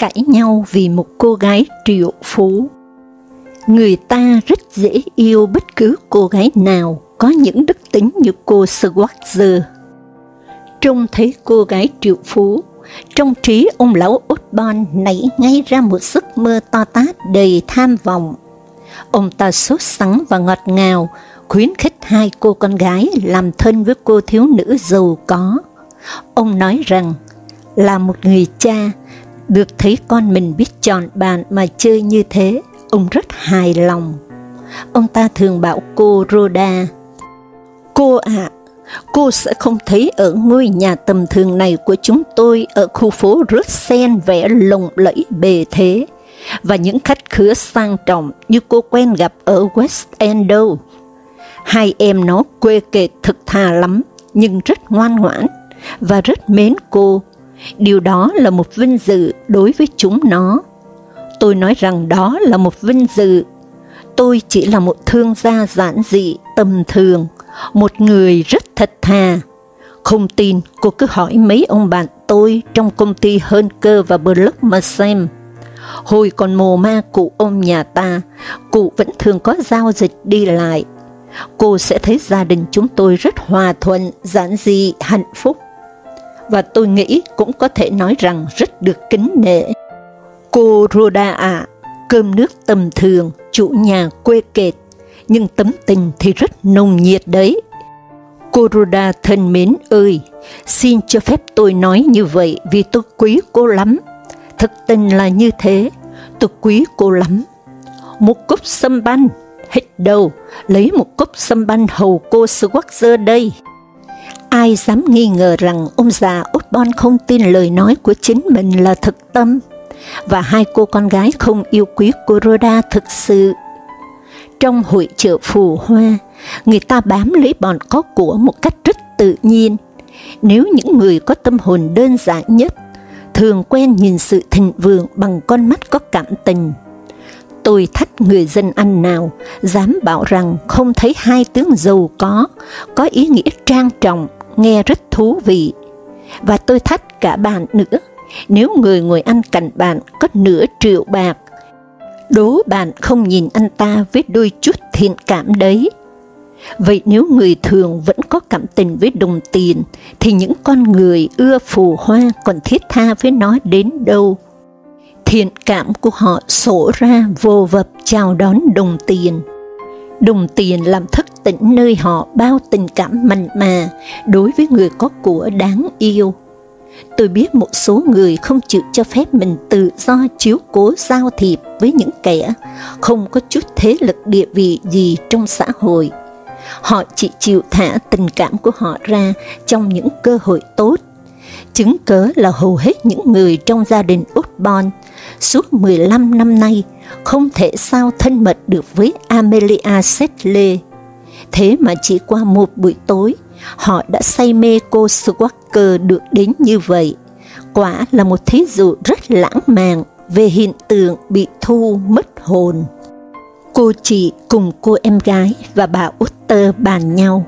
Cãi nhau vì một cô gái triệu phú Người ta rất dễ yêu bất cứ cô gái nào có những đức tính như cô Schwarzer. Trông thấy cô gái triệu phú, trong trí ông lão Osborn nảy ngay ra một giấc mơ to tát đầy tham vọng. Ông ta sốt sắng và ngọt ngào, khuyến khích hai cô con gái làm thân với cô thiếu nữ giàu có. Ông nói rằng, là một người cha, được thấy con mình biết chọn bạn mà chơi như thế, ông rất hài lòng. Ông ta thường bảo cô Rhoda, Cô ạ, à, cô sẽ không thấy ở ngôi nhà tầm thường này của chúng tôi ở khu phố Russell vẽ lộng lẫy bề thế, và những khách khứa sang trọng như cô quen gặp ở West End đâu. Hai em nó quê kệ thực thà lắm, nhưng rất ngoan ngoãn, và rất mến cô. Điều đó là một vinh dự đối với chúng nó. Tôi nói rằng đó là một vinh dự. Tôi chỉ là một thương gia giản dị, tầm thường, một người rất thật thà. Không tin, cô cứ hỏi mấy ông bạn tôi trong công ty Hơn Cơ và Block mà xem. Hồi còn mồ ma cụ ông nhà ta, cụ vẫn thường có giao dịch đi lại. Cô sẽ thấy gia đình chúng tôi rất hòa thuận, giản dị, hạnh phúc. Và tôi nghĩ cũng có thể nói rằng rất được kính nể. Cô Roda ạ, cơm nước tầm thường, chủ nhà quê kệt, nhưng tấm tình thì rất nồng nhiệt đấy. Cô Roda thân mến ơi, xin cho phép tôi nói như vậy vì tôi quý cô lắm. Thực tình là như thế, tôi quý cô lắm. Một cốc sâm banh, hết đầu lấy một cốc sâm banh hầu cô Schwarzer đây. Ai dám nghi ngờ rằng ông già Osborne không tin lời nói của chính mình là thực tâm, và hai cô con gái không yêu quý cô Rhoda thực sự. Trong hội chợ phù hoa, người ta bám lấy bọn có của một cách rất tự nhiên. Nếu những người có tâm hồn đơn giản nhất, thường quen nhìn sự thịnh vượng bằng con mắt có cảm tình. Tôi thách người dân Anh nào dám bảo rằng không thấy hai tướng giàu có, có ý nghĩa trang trọng, nghe rất thú vị. Và tôi thách cả bạn nữa, nếu người ngồi ăn cạnh bạn có nửa triệu bạc, đố bạn không nhìn anh ta với đôi chút thiện cảm đấy. Vậy nếu người thường vẫn có cảm tình với đồng tiền, thì những con người ưa phù hoa còn thiết tha với nó đến đâu? Thiện cảm của họ sổ ra vô vập chào đón đồng tiền. Đồng tiền làm thất tỉnh nơi họ, bao tình cảm mạnh mà, đối với người có của đáng yêu. Tôi biết một số người không chịu cho phép mình tự do chiếu cố giao thiệp với những kẻ không có chút thế lực địa vị gì trong xã hội. Họ chỉ chịu thả tình cảm của họ ra trong những cơ hội tốt. Chứng cớ là hầu hết những người trong gia đình Osborne suốt 15 năm nay không thể sao thân mật được với Amelia Sedley. Thế mà chỉ qua một buổi tối, họ đã say mê cô Squacker được đến như vậy. Quả là một thí dụ rất lãng mạn về hiện tượng bị thu mất hồn. Cô chị cùng cô em gái và bà Uster bàn nhau.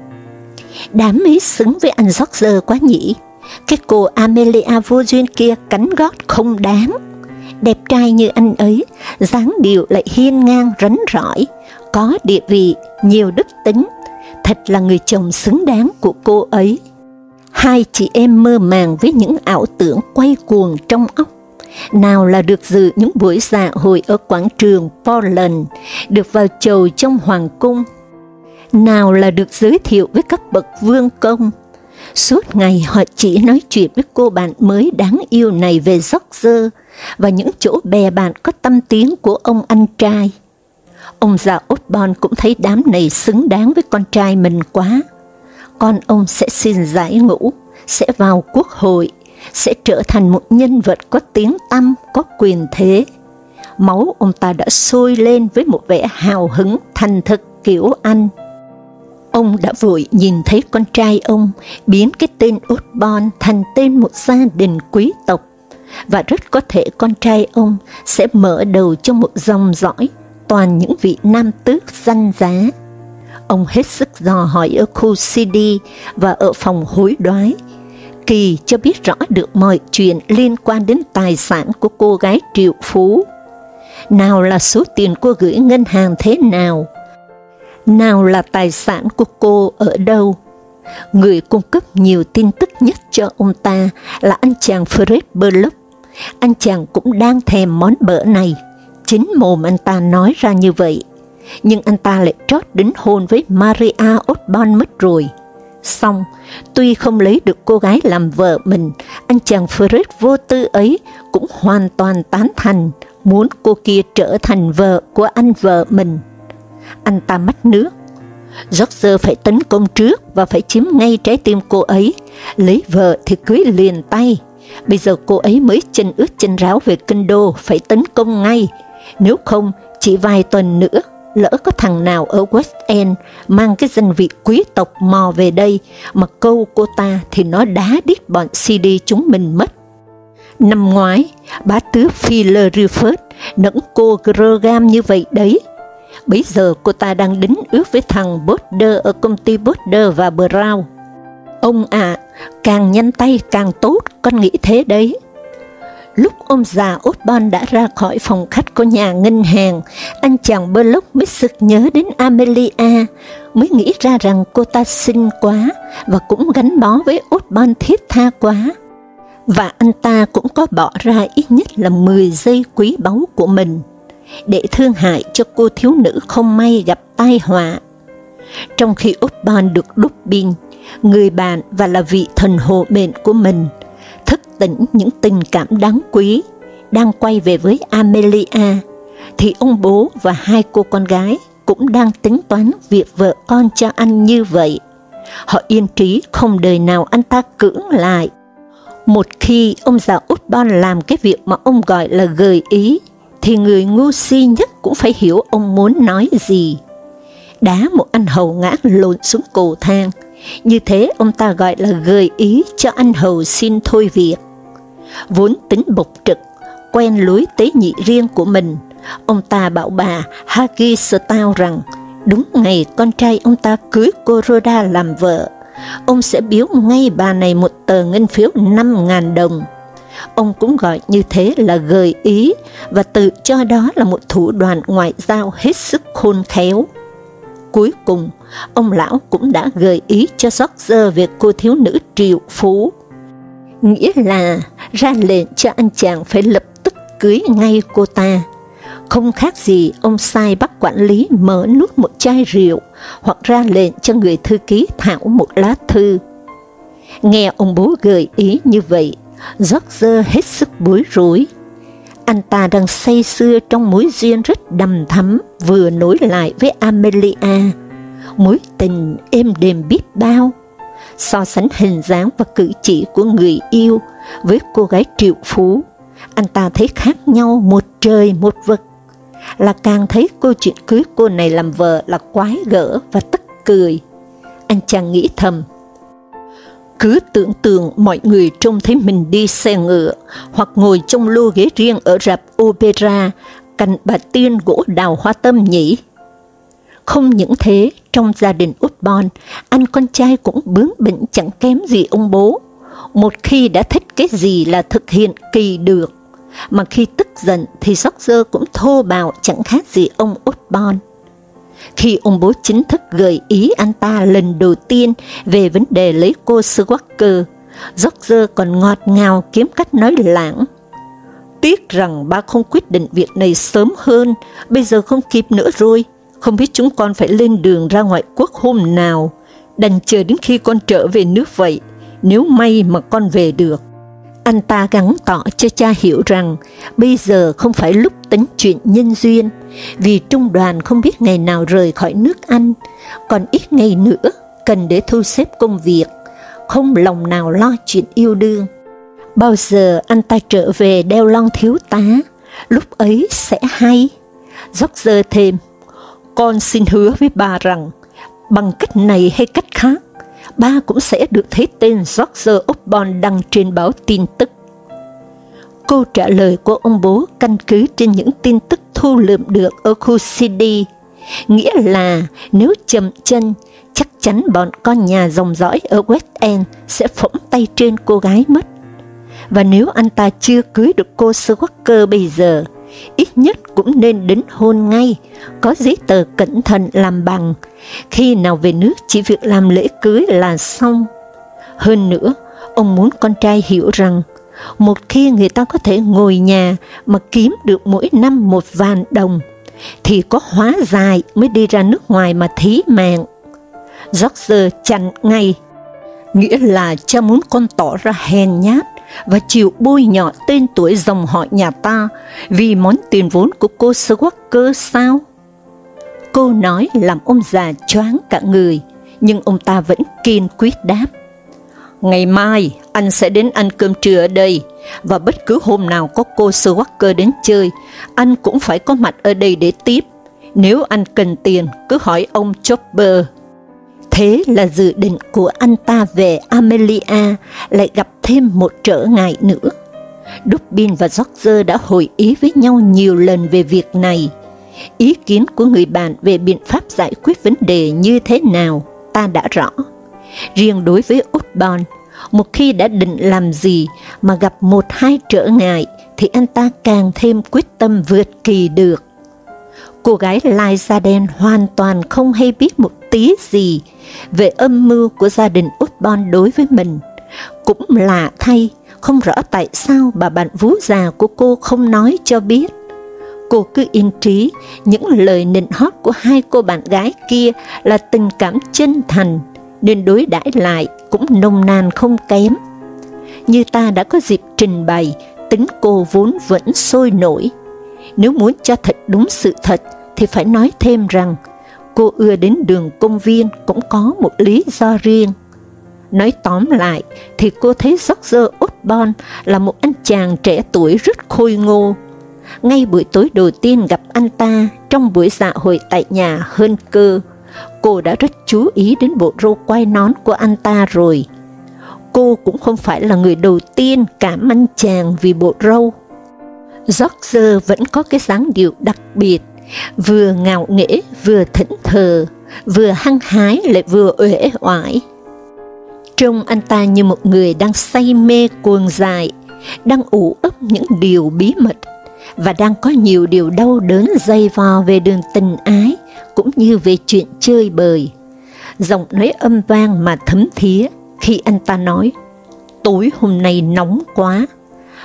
Đám ấy xứng với anh Roger quá nhỉ, cái cô Amelia vô duyên kia cắn gót không đáng. Đẹp trai như anh ấy, dáng điệu lại hiên ngang rắn rỏi, có địa vị, nhiều đức tính, thật là người chồng xứng đáng của cô ấy. Hai chị em mơ màng với những ảo tưởng quay cuồng trong óc. Nào là được dự những buổi dạ hội ở quảng trường Portland, được vào chầu trong hoàng cung. Nào là được giới thiệu với các bậc vương công. Suốt ngày họ chỉ nói chuyện với cô bạn mới đáng yêu này về dốc dơ và những chỗ bè bạn có tâm tiếng của ông anh trai. Ông già Osborne cũng thấy đám này xứng đáng với con trai mình quá. Con ông sẽ xin giải ngũ, sẽ vào quốc hội, sẽ trở thành một nhân vật có tiếng tăm, có quyền thế. máu ông ta đã sôi lên với một vẻ hào hứng thành thực kiểu Anh. Ông đã vội nhìn thấy con trai ông biến cái tên Osborne thành tên một gia đình quý tộc, và rất có thể con trai ông sẽ mở đầu cho một dòng dõi toàn những vị nam tước danh giá. Ông hết sức dò hỏi ở khu CD và ở phòng hối đoái, kỳ cho biết rõ được mọi chuyện liên quan đến tài sản của cô gái triệu phú. Nào là số tiền cô gửi ngân hàng thế nào, nào là tài sản của cô ở đâu. Người cung cấp nhiều tin tức nhất cho ông ta là anh chàng Fred Burlock. Anh chàng cũng đang thèm món bở này. Chính mồm anh ta nói ra như vậy. Nhưng anh ta lại trót đính hôn với Maria Osborne mất rồi. Xong, tuy không lấy được cô gái làm vợ mình, anh chàng Fred vô tư ấy cũng hoàn toàn tán thành, muốn cô kia trở thành vợ của anh vợ mình anh ta mất nước. George phải tấn công trước và phải chiếm ngay trái tim cô ấy, lấy vợ thì cưới liền tay. Bây giờ cô ấy mới chân ướt chân ráo về kinh đô, phải tấn công ngay. Nếu không, chỉ vài tuần nữa, lỡ có thằng nào ở West End mang cái danh vị quý tộc mò về đây mà câu cô ta thì nó đá đít bọn CD chúng mình mất. Năm ngoái, bá tước Philip Rifford nẫn cô Grogam như vậy đấy, Bây giờ cô ta đang đính ước với thằng Boulder ở công ty Boulder và Brown. Ông ạ, à, càng nhanh tay càng tốt, con nghĩ thế đấy. Lúc ông già Osborne đã ra khỏi phòng khách của nhà ngân hàng, anh chàng Burlock mới sực nhớ đến Amelia, mới nghĩ ra rằng cô ta xinh quá và cũng gắn bó với Osborne thiết tha quá. Và anh ta cũng có bỏ ra ít nhất là 10 giây quý báu của mình để thương hại cho cô thiếu nữ không may gặp tai họa. Trong khi Osborne được đúc pin, người bạn và là vị thần hộ mệnh của mình, thức tỉnh những tình cảm đáng quý, đang quay về với Amelia, thì ông bố và hai cô con gái cũng đang tính toán việc vợ con cho anh như vậy. Họ yên trí không đời nào anh ta cưỡng lại. Một khi ông già Osborne làm cái việc mà ông gọi là gợi ý, thì người ngu si nhất cũng phải hiểu ông muốn nói gì. Đá một anh hầu ngã lộn xuống cầu thang, như thế ông ta gọi là gợi ý cho anh hầu xin thôi việc. Vốn tính bộc trực, quen lối tế nhị riêng của mình, ông ta bảo bà Hagi Stau rằng đúng ngày con trai ông ta cưới cô Rhoda làm vợ, ông sẽ biếu ngay bà này một tờ ngân phiếu 5.000 đồng Ông cũng gọi như thế là gợi ý và tự cho đó là một thủ đoạn ngoại giao hết sức khôn khéo. Cuối cùng, ông lão cũng đã gợi ý cho George về cô thiếu nữ triệu phú. Nghĩa là ra lệnh cho anh chàng phải lập tức cưới ngay cô ta. Không khác gì ông sai bắt quản lý mở nút một chai rượu hoặc ra lệnh cho người thư ký thảo một lá thư. Nghe ông bố gợi ý như vậy, Roger hết sức bối rối. Anh ta đang say sưa trong mối duyên rất đầm thắm vừa nối lại với Amelia, mối tình êm đềm biết bao. So sánh hình dáng và cử chỉ của người yêu với cô gái triệu phú, anh ta thấy khác nhau một trời một vực. Là càng thấy câu chuyện cưới cô này làm vợ là quái gở và tức cười. Anh chàng nghĩ thầm, cứ tưởng tượng mọi người trông thấy mình đi xe ngựa hoặc ngồi trong lô ghế riêng ở rạp opera cạnh bà tiên gỗ đào hoa tâm nhỉ. Không những thế, trong gia đình Osborne, anh con trai cũng bướng bỉnh chẳng kém gì ông bố. Một khi đã thích cái gì là thực hiện kỳ được, mà khi tức giận thì George cũng thô bạo chẳng khác gì ông Osborne. Khi ông bố chính thức gợi ý anh ta lần đầu tiên về vấn đề lấy cô Squacker, George còn ngọt ngào kiếm cách nói lãng. Tiếc rằng ba không quyết định việc này sớm hơn, bây giờ không kịp nữa rồi, không biết chúng con phải lên đường ra ngoại quốc hôm nào, đành chờ đến khi con trở về nước vậy, nếu may mà con về được. Anh ta gắn tỏ cho cha hiểu rằng bây giờ không phải lúc tính chuyện nhân duyên, vì trung đoàn không biết ngày nào rời khỏi nước Anh, còn ít ngày nữa cần để thu xếp công việc, không lòng nào lo chuyện yêu đương. Bao giờ anh ta trở về đeo lon thiếu tá, lúc ấy sẽ hay. George thêm, con xin hứa với bà rằng, bằng cách này hay cách khác, ba cũng sẽ được thấy tên George Osborne đăng trên báo tin tức. Câu trả lời của ông bố căn cứ trên những tin tức thu lượm được ở khu CD, nghĩa là nếu chậm chân, chắc chắn bọn con nhà dòng dõi ở West End sẽ phỏng tay trên cô gái mất. Và nếu anh ta chưa cưới được cô Sir Walker bây giờ, ít nhất cũng nên đính hôn ngay, có giấy tờ cẩn thận làm bằng, khi nào về nước chỉ việc làm lễ cưới là xong. Hơn nữa, ông muốn con trai hiểu rằng, một khi người ta có thể ngồi nhà mà kiếm được mỗi năm một vạn đồng, thì có hóa dài mới đi ra nước ngoài mà thí mạng. George chặn ngay, nghĩa là cha muốn con tỏ ra hèn nhát, và chịu bôi nhọ tên tuổi dòng họ nhà ta vì món tiền vốn của cô cơ sao? Cô nói làm ông già choáng cả người, nhưng ông ta vẫn kiên quyết đáp. Ngày mai, anh sẽ đến ăn cơm trưa ở đây, và bất cứ hôm nào có cô cơ đến chơi, anh cũng phải có mặt ở đây để tiếp. Nếu anh cần tiền, cứ hỏi ông Chopper. Thế là dự định của anh ta về Amelia lại gặp thêm một trở ngại nữa. Dubin và George đã hội ý với nhau nhiều lần về việc này. Ý kiến của người bạn về biện pháp giải quyết vấn đề như thế nào, ta đã rõ. Riêng đối với Osborne, một khi đã định làm gì mà gặp một hai trở ngại, thì anh ta càng thêm quyết tâm vượt kỳ được. Cô gái Lai đen hoàn toàn không hay biết một tí gì về âm mưu của gia đình Osborne đối với mình. Cũng lạ thay, không rõ tại sao bà bạn vú già của cô không nói cho biết. Cô cứ yên trí, những lời nịnh hót của hai cô bạn gái kia là tình cảm chân thành, nên đối đãi lại cũng nồng nàn không kém. Như ta đã có dịp trình bày, tính cô vốn vẫn sôi nổi. Nếu muốn cho thật đúng sự thật, thì phải nói thêm rằng cô ưa đến đường công viên cũng có một lý do riêng. Nói tóm lại, thì cô thấy George Osborne là một anh chàng trẻ tuổi rất khôi ngô. Ngay buổi tối đầu tiên gặp anh ta trong buổi dạ hội tại nhà hơn cơ, cô đã rất chú ý đến bộ râu quai nón của anh ta rồi. Cô cũng không phải là người đầu tiên cảm anh chàng vì bộ râu. George vẫn có cái dáng điệu đặc biệt, vừa ngạo nghễ vừa thỉnh thờ, vừa hăng hái lại vừa uể oải. Trông anh ta như một người đang say mê cuồng dài, đang ủ ấp những điều bí mật, và đang có nhiều điều đau đớn dây vò về đường tình ái, cũng như về chuyện chơi bời. Giọng nói âm vang mà thấm thía khi anh ta nói, tối hôm nay nóng quá,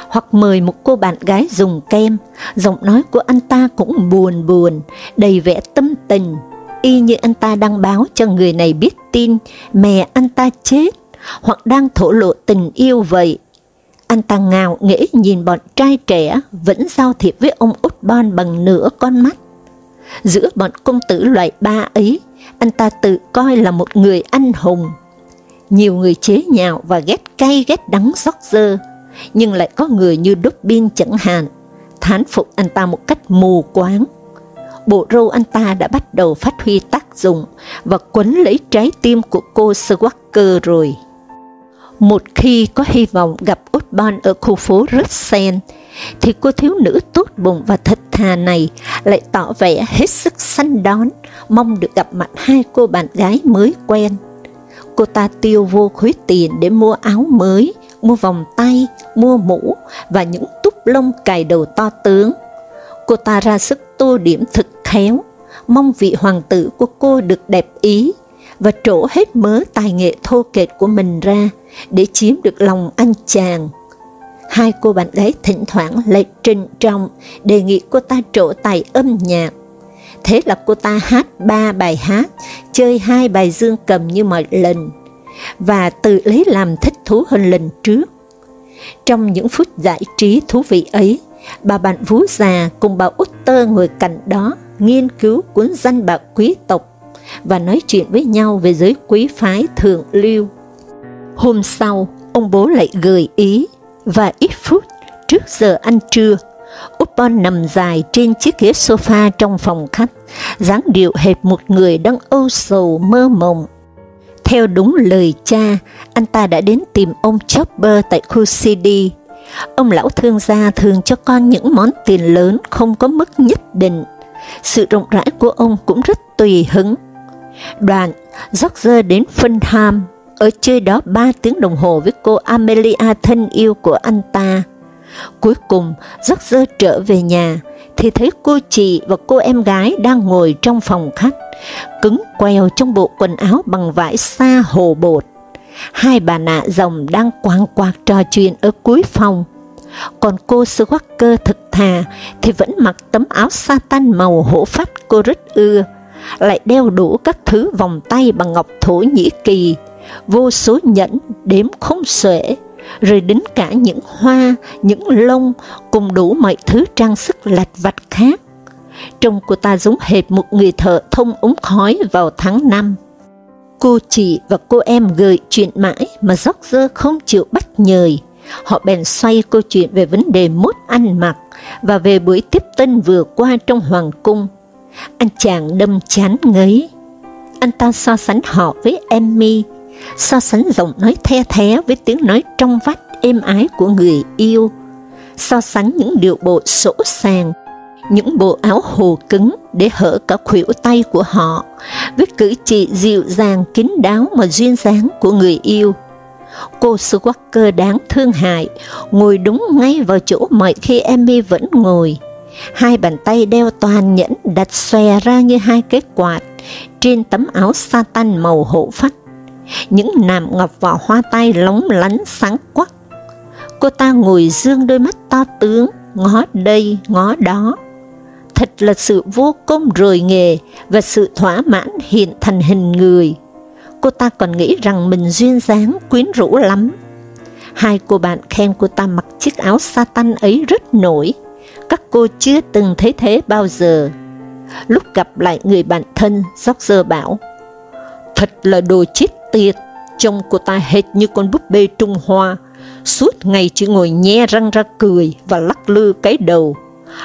hoặc mời một cô bạn gái dùng kem, giọng nói của anh ta cũng buồn buồn, đầy vẻ tâm tình, y như anh ta đang báo cho người này biết tin mẹ anh ta chết, hoặc đang thổ lộ tình yêu vậy. Anh ta ngào nghĩ nhìn bọn trai trẻ vẫn giao thiệp với ông út bon bằng nửa con mắt. Giữa bọn công tử loại ba ấy, anh ta tự coi là một người anh hùng. Nhiều người chế nhạo và ghét cay ghét đắng xót dơ, nhưng lại có người như Dubin chẳng hạn, thán phục anh ta một cách mù quáng. Bộ râu anh ta đã bắt đầu phát huy tác dụng và quấn lấy trái tim của cô Swacker rồi. Một khi có hy vọng gặp Osborn ở khu phố Russell, thì cô thiếu nữ tốt bụng và thật thà này lại tỏ vẻ hết sức săn đón, mong được gặp mặt hai cô bạn gái mới quen. Cô ta tiêu vô khối tiền để mua áo mới, mua vòng tay, mua mũ và những túp lông cài đầu to tướng. Cô ta ra sức tô điểm thực khéo, mong vị hoàng tử của cô được đẹp ý và trổ hết mớ tài nghệ thô kệch của mình ra để chiếm được lòng anh chàng. Hai cô bạn gái thỉnh thoảng lại trình trọng đề nghị cô ta trổ tài âm nhạc. Thế là cô ta hát ba bài hát, chơi hai bài dương cầm như mọi lần, và tự lấy làm thích thú hơn lần trước. Trong những phút giải trí thú vị ấy, bà bạn vú già cùng bà út tơ ngồi cạnh đó nghiên cứu cuốn danh bạc quý tộc và nói chuyện với nhau về giới quý phái thượng lưu. Hôm sau, ông bố lại gợi ý, và ít phút trước giờ ăn trưa, út bon nằm dài trên chiếc ghế sofa trong phòng khách, dáng điệu hệt một người đang âu sầu mơ mộng. Theo đúng lời cha, anh ta đã đến tìm ông Chopper tại khu CD. Ông lão thương gia thường cho con những món tiền lớn không có mức nhất định. Sự rộng rãi của ông cũng rất tùy hứng. Đoàn, George đến Fulham, ở chơi đó ba tiếng đồng hồ với cô Amelia thân yêu của anh ta. Cuối cùng, rất dơ trở về nhà, thì thấy cô chị và cô em gái đang ngồi trong phòng khách, cứng queo trong bộ quần áo bằng vải sa hồ bột. Hai bà nạ rồng đang quang quạc trò chuyện ở cuối phòng. Còn cô sư quắc cơ thực thà thì vẫn mặc tấm áo sa tanh màu hổ phách cô rất ưa, lại đeo đủ các thứ vòng tay bằng ngọc thổ nhĩ kỳ, vô số nhẫn đếm không xuể, rồi đến cả những hoa, những lông, cùng đủ mọi thứ trang sức lặt vặt khác. Trông cô ta giống hệt một người thợ thông ống khói vào tháng năm. Cô chị và cô em gợi chuyện mãi mà George không chịu bắt nhời. Họ bèn xoay câu chuyện về vấn đề mốt ăn mặc và về buổi tiếp tân vừa qua trong hoàng cung. Anh chàng đâm chán ngấy. Anh ta so sánh họ với Emmy, so sánh giọng nói the thé với tiếng nói trong vắt êm ái của người yêu, so sánh những điệu bộ sỗ sàng, những bộ áo hồ cứng để hở cả khuỷu tay của họ, với cử chỉ dịu dàng kín đáo mà duyên dáng của người yêu. Cô Squawker đáng thương hại, ngồi đúng ngay vào chỗ mọi khi Emmy vẫn ngồi. Hai bàn tay đeo toàn nhẫn đặt xòe ra như hai cái quạt, trên tấm áo satan màu hổ phách những nạm ngọc vào hoa tai lóng lánh sáng quắc. Cô ta ngồi dương đôi mắt to tướng, ngó đây, ngó đó. Thật là sự vô công rồi nghề và sự thỏa mãn hiện thành hình người. Cô ta còn nghĩ rằng mình duyên dáng, quyến rũ lắm. Hai cô bạn khen cô ta mặc chiếc áo Satan ấy rất nổi. Các cô chưa từng thấy thế bao giờ. Lúc gặp lại người bạn thân, George bảo, Thật là đồ chết tiệt, trông cô ta hệt như con búp bê Trung Hoa, suốt ngày chỉ ngồi nhe răng ra cười và lắc lư cái đầu.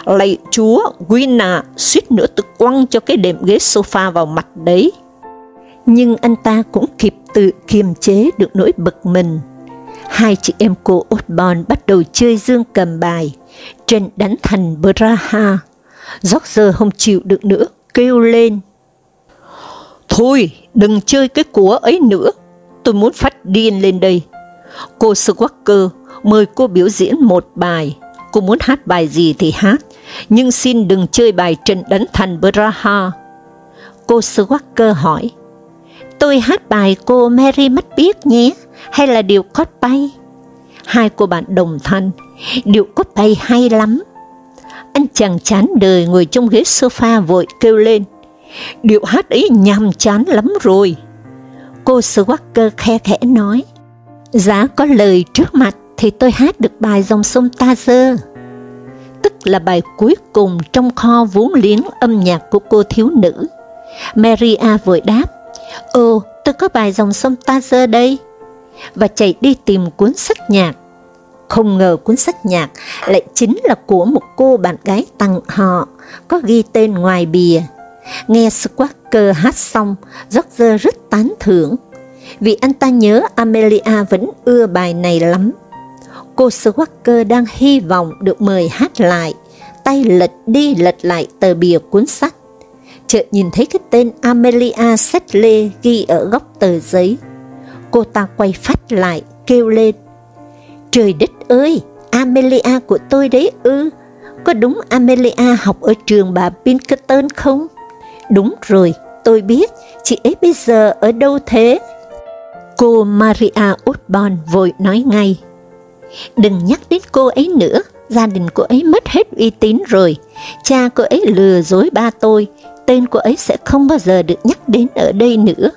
Lạy chúa, Gwina, suýt nữa tự quăng cho cái đệm ghế sofa vào mặt đấy. Nhưng anh ta cũng kịp tự kiềm chế được nỗi bực mình. Hai chị em cô Osborne bắt đầu chơi dương cầm bài, trên đánh thành Braha. George không chịu được nữa, kêu lên. Thôi, đừng chơi cái của ấy nữa, tôi muốn phát điên lên đây. Cô Squawker mời cô biểu diễn một bài, cô muốn hát bài gì thì hát, nhưng xin đừng chơi bài trận đánh thành Braha. Cô Squawker hỏi, tôi hát bài cô Mary mất biết nhé, hay là điều cót bay? Hai cô bạn đồng thanh, điệu cót bay hay lắm. Anh chàng chán đời ngồi trong ghế sofa vội kêu lên, điệu hát ấy nhàm chán lắm rồi. Cô Swacker khe khẽ nói, giá có lời trước mặt thì tôi hát được bài dòng sông Ta Dơ, tức là bài cuối cùng trong kho vốn liếng âm nhạc của cô thiếu nữ. Maria vội đáp, Ồ, tôi có bài dòng sông Ta Dơ đây, và chạy đi tìm cuốn sách nhạc. Không ngờ cuốn sách nhạc lại chính là của một cô bạn gái tặng họ, có ghi tên ngoài bìa Nghe Squawker hát xong, George rất tán thưởng, vì anh ta nhớ Amelia vẫn ưa bài này lắm. Cô Squawker đang hy vọng được mời hát lại, tay lật đi lật lại tờ bìa cuốn sách. Chợt nhìn thấy cái tên Amelia Sedley ghi ở góc tờ giấy. Cô ta quay phát lại, kêu lên, Trời đất ơi, Amelia của tôi đấy ư, có đúng Amelia học ở trường bà Pinkerton không? Đúng rồi, tôi biết, chị ấy bây giờ ở đâu thế? Cô Maria Osborne vội nói ngay. Đừng nhắc đến cô ấy nữa, gia đình cô ấy mất hết uy tín rồi. Cha cô ấy lừa dối ba tôi, tên cô ấy sẽ không bao giờ được nhắc đến ở đây nữa.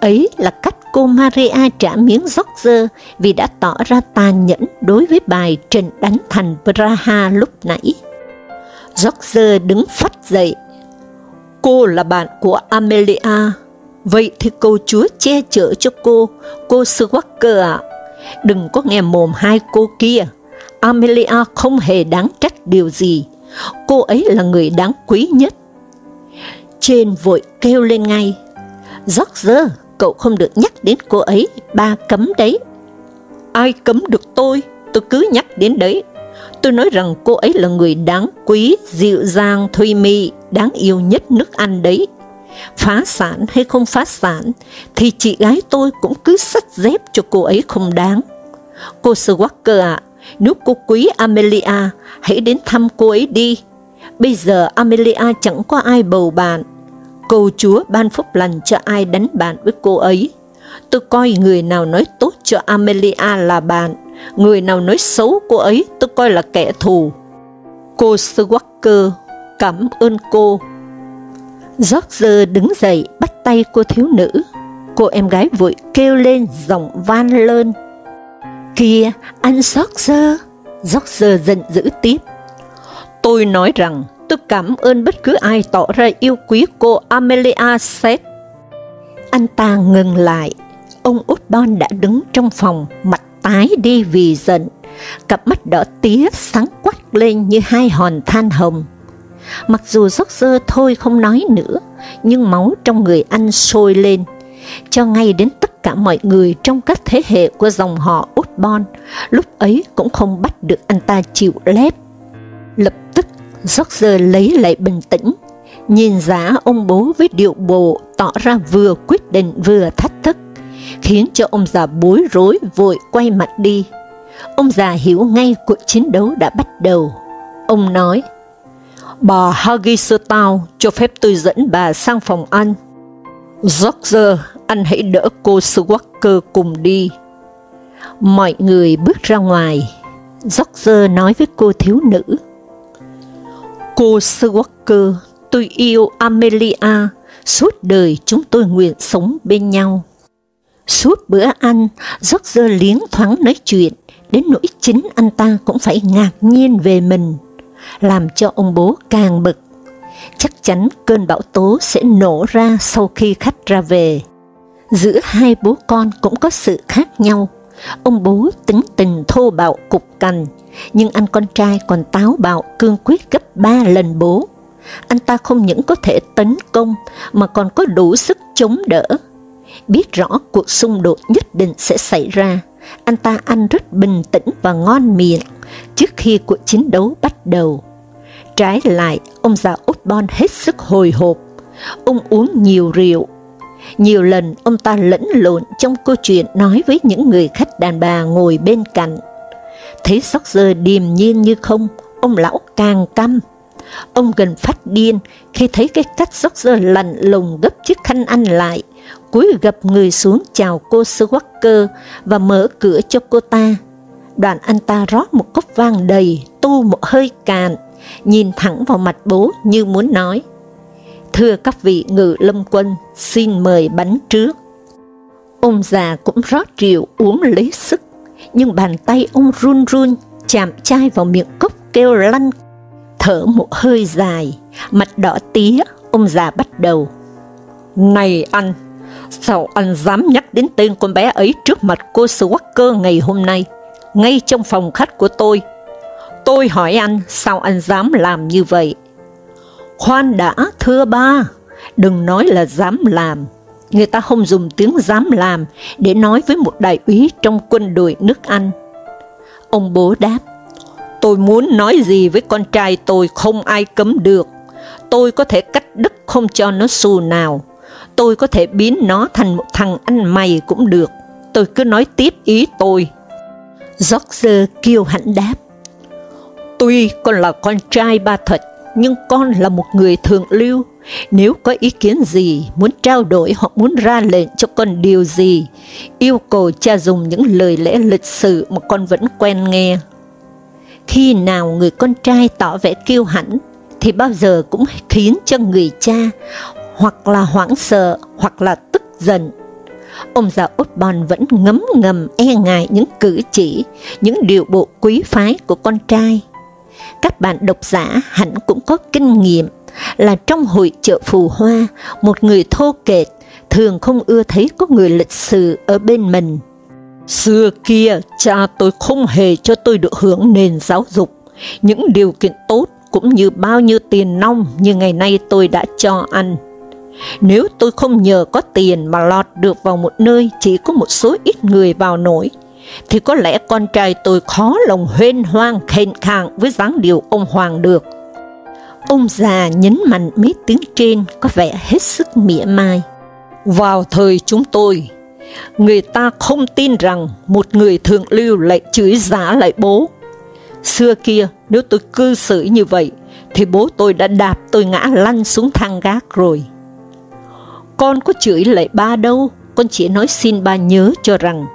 Ấy là cách cô Maria trả miếng George vì đã tỏ ra tàn nhẫn đối với bài trận đánh thành Praha lúc nãy. George đứng phắt dậy Cô là bạn của Amelia, vậy thì cô Chúa che chở cho cô, cô Squawker ạ. Đừng có nghe mồm hai cô kia, Amelia không hề đáng trách điều gì. Cô ấy là người đáng quý nhất. Trên vội kêu lên ngay, George, cậu không được nhắc đến cô ấy, ba cấm đấy. Ai cấm được tôi, tôi cứ nhắc đến đấy. Tôi nói rằng cô ấy là người đáng quý, dịu dàng, thùy mị, đáng yêu nhất nước Anh đấy. Phá sản hay không phá sản, thì chị gái tôi cũng cứ sắt dép cho cô ấy không đáng. Cô Walker ạ, nếu cô quý Amelia, hãy đến thăm cô ấy đi. Bây giờ Amelia chẳng có ai bầu bạn. Cầu Chúa ban phúc lành cho ai đánh bạn với cô ấy. Tôi coi người nào nói tốt cho Amelia là bạn, người nào nói xấu cô ấy tôi coi là kẻ thù. Cô Swacker cảm ơn cô. George đứng dậy bắt tay cô thiếu nữ. Cô em gái vội kêu lên giọng van lơn. Kìa, anh George! George giận dữ tiếp. Tôi nói rằng tôi cảm ơn bất cứ ai tỏ ra yêu quý cô Amelia Seth. Anh ta ngừng lại. Ông út đã đứng trong phòng, mặt tái đi vì giận, cặp mắt đỏ tía sáng quắc lên như hai hòn than hồng. Mặc dù róc rơ thôi không nói nữa, nhưng máu trong người anh sôi lên, cho ngay đến tất cả mọi người trong các thế hệ của dòng họ út lúc ấy cũng không bắt được anh ta chịu lép. Lập tức, George lấy lại bình tĩnh, nhìn giá ông bố với điệu bộ tỏ ra vừa quyết định vừa thách thức khiến cho ông già bối rối vội quay mặt đi. Ông già hiểu ngay cuộc chiến đấu đã bắt đầu. Ông nói, Bà Hagisertau cho phép tôi dẫn bà sang phòng ăn. George, anh hãy đỡ cô Swacker cùng đi. Mọi người bước ra ngoài. George nói với cô thiếu nữ. Cô Swacker, tôi yêu Amelia, suốt đời chúng tôi nguyện sống bên nhau. Suốt bữa ăn, rót dơ liếng thoáng nói chuyện, đến nỗi chính anh ta cũng phải ngạc nhiên về mình, làm cho ông bố càng bực. Chắc chắn cơn bão tố sẽ nổ ra sau khi khách ra về. Giữa hai bố con cũng có sự khác nhau. Ông bố tính tình thô bạo cục cằn, nhưng anh con trai còn táo bạo cương quyết gấp ba lần bố. Anh ta không những có thể tấn công mà còn có đủ sức chống đỡ biết rõ cuộc xung đột nhất định sẽ xảy ra, anh ta ăn rất bình tĩnh và ngon miệng trước khi cuộc chiến đấu bắt đầu. Trái lại, ông già Osborn hết sức hồi hộp, ông uống nhiều rượu. Nhiều lần ông ta lẫn lộn trong câu chuyện nói với những người khách đàn bà ngồi bên cạnh. Thấy sóc dơ điềm nhiên như không, ông lão càng căm. Ông gần phát điên khi thấy cái cách sóc dơ lạnh lùng gấp chiếc khăn ăn lại, cúi gập người xuống chào cô Walker và mở cửa cho cô ta. Đoàn anh ta rót một cốc vang đầy, tu một hơi cạn, nhìn thẳng vào mặt bố như muốn nói. Thưa các vị ngự lâm quân, xin mời bánh trước. Ông già cũng rót rượu uống lấy sức, nhưng bàn tay ông run run, chạm chai vào miệng cốc kêu lăn, thở một hơi dài, mặt đỏ tía, ông già bắt đầu. Này anh, Sao anh dám nhắc đến tên con bé ấy trước mặt cô Swacker ngày hôm nay, ngay trong phòng khách của tôi? Tôi hỏi anh, sao anh dám làm như vậy? Khoan đã, thưa ba, đừng nói là dám làm. Người ta không dùng tiếng dám làm để nói với một đại úy trong quân đội nước Anh. Ông bố đáp, tôi muốn nói gì với con trai tôi không ai cấm được. Tôi có thể cắt đứt không cho nó xù nào tôi có thể biến nó thành một thằng ăn mày cũng được. Tôi cứ nói tiếp ý tôi. George kiêu hãnh đáp. Tuy con là con trai ba thật, nhưng con là một người thượng lưu. Nếu có ý kiến gì, muốn trao đổi hoặc muốn ra lệnh cho con điều gì, yêu cầu cha dùng những lời lẽ lịch sự mà con vẫn quen nghe. Khi nào người con trai tỏ vẻ kiêu hãnh, thì bao giờ cũng khiến cho người cha hoặc là hoảng sợ, hoặc là tức giận. Ông già Osborne vẫn ngấm ngầm e ngại những cử chỉ, những điều bộ quý phái của con trai. Các bạn độc giả hẳn cũng có kinh nghiệm là trong hội chợ phù hoa, một người thô kệch thường không ưa thấy có người lịch sự ở bên mình. Xưa kia, cha tôi không hề cho tôi được hưởng nền giáo dục, những điều kiện tốt cũng như bao nhiêu tiền nong như ngày nay tôi đã cho ăn. Nếu tôi không nhờ có tiền mà lọt được vào một nơi chỉ có một số ít người vào nổi, thì có lẽ con trai tôi khó lòng huyên hoang khệnh khạng với dáng điều ông Hoàng được. Ông già nhấn mạnh mấy tiếng trên có vẻ hết sức mỉa mai. Vào thời chúng tôi, người ta không tin rằng một người thượng lưu lại chửi giá lại bố. Xưa kia, nếu tôi cư xử như vậy, thì bố tôi đã đạp tôi ngã lăn xuống thang gác rồi. Con có chửi lại ba đâu, con chỉ nói xin ba nhớ cho rằng,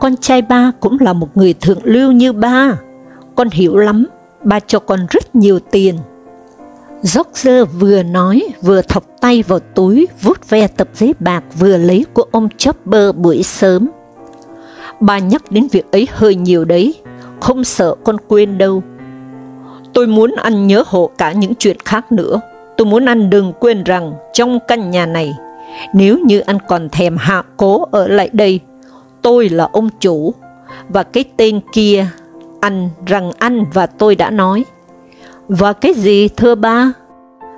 con trai ba cũng là một người thượng lưu như ba. Con hiểu lắm, ba cho con rất nhiều tiền. George vừa nói, vừa thọc tay vào túi, vuốt ve tập giấy bạc vừa lấy của ông Chopper buổi sớm. Bà nhắc đến việc ấy hơi nhiều đấy, không sợ con quên đâu. Tôi muốn anh nhớ hộ cả những chuyện khác nữa. Tôi muốn anh đừng quên rằng trong căn nhà này, nếu như anh còn thèm hạ cố ở lại đây, tôi là ông chủ, và cái tên kia, anh rằng anh và tôi đã nói. Và cái gì thưa ba?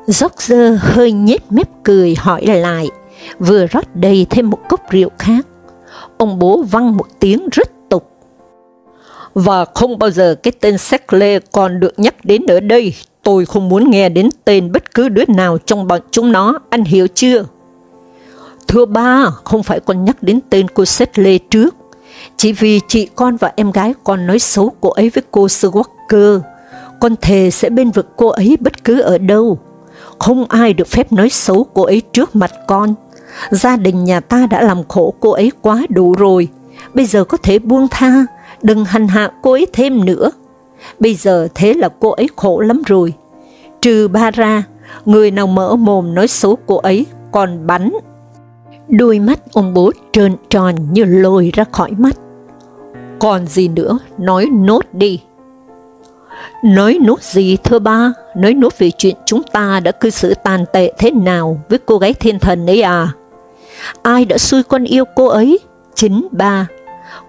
George hơi nhếch mép cười hỏi lại, vừa rót đầy thêm một cốc rượu khác. Ông bố văng một tiếng rất tục. Và không bao giờ cái tên Seckley còn được nhắc đến ở đây, tôi không muốn nghe đến tên bất cứ đứa nào trong bọn chúng nó, anh hiểu chưa? Thưa ba, không phải con nhắc đến tên cô seth lê trước, chỉ vì chị con và em gái con nói xấu cô ấy với cô Walker, con thề sẽ bên vực cô ấy bất cứ ở đâu. Không ai được phép nói xấu cô ấy trước mặt con. Gia đình nhà ta đã làm khổ cô ấy quá đủ rồi. Bây giờ có thể buông tha, đừng hành hạ cô ấy thêm nữa. Bây giờ thế là cô ấy khổ lắm rồi. Trừ ba ra, người nào mở mồm nói xấu cô ấy còn bắn. Đôi mắt ông bố trơn tròn như lồi ra khỏi mắt. Còn gì nữa, nói nốt đi. Nói nốt gì thưa ba, nói nốt về chuyện chúng ta đã cư xử tàn tệ thế nào với cô gái thiên thần ấy à? Ai đã xui con yêu cô ấy? Chính ba.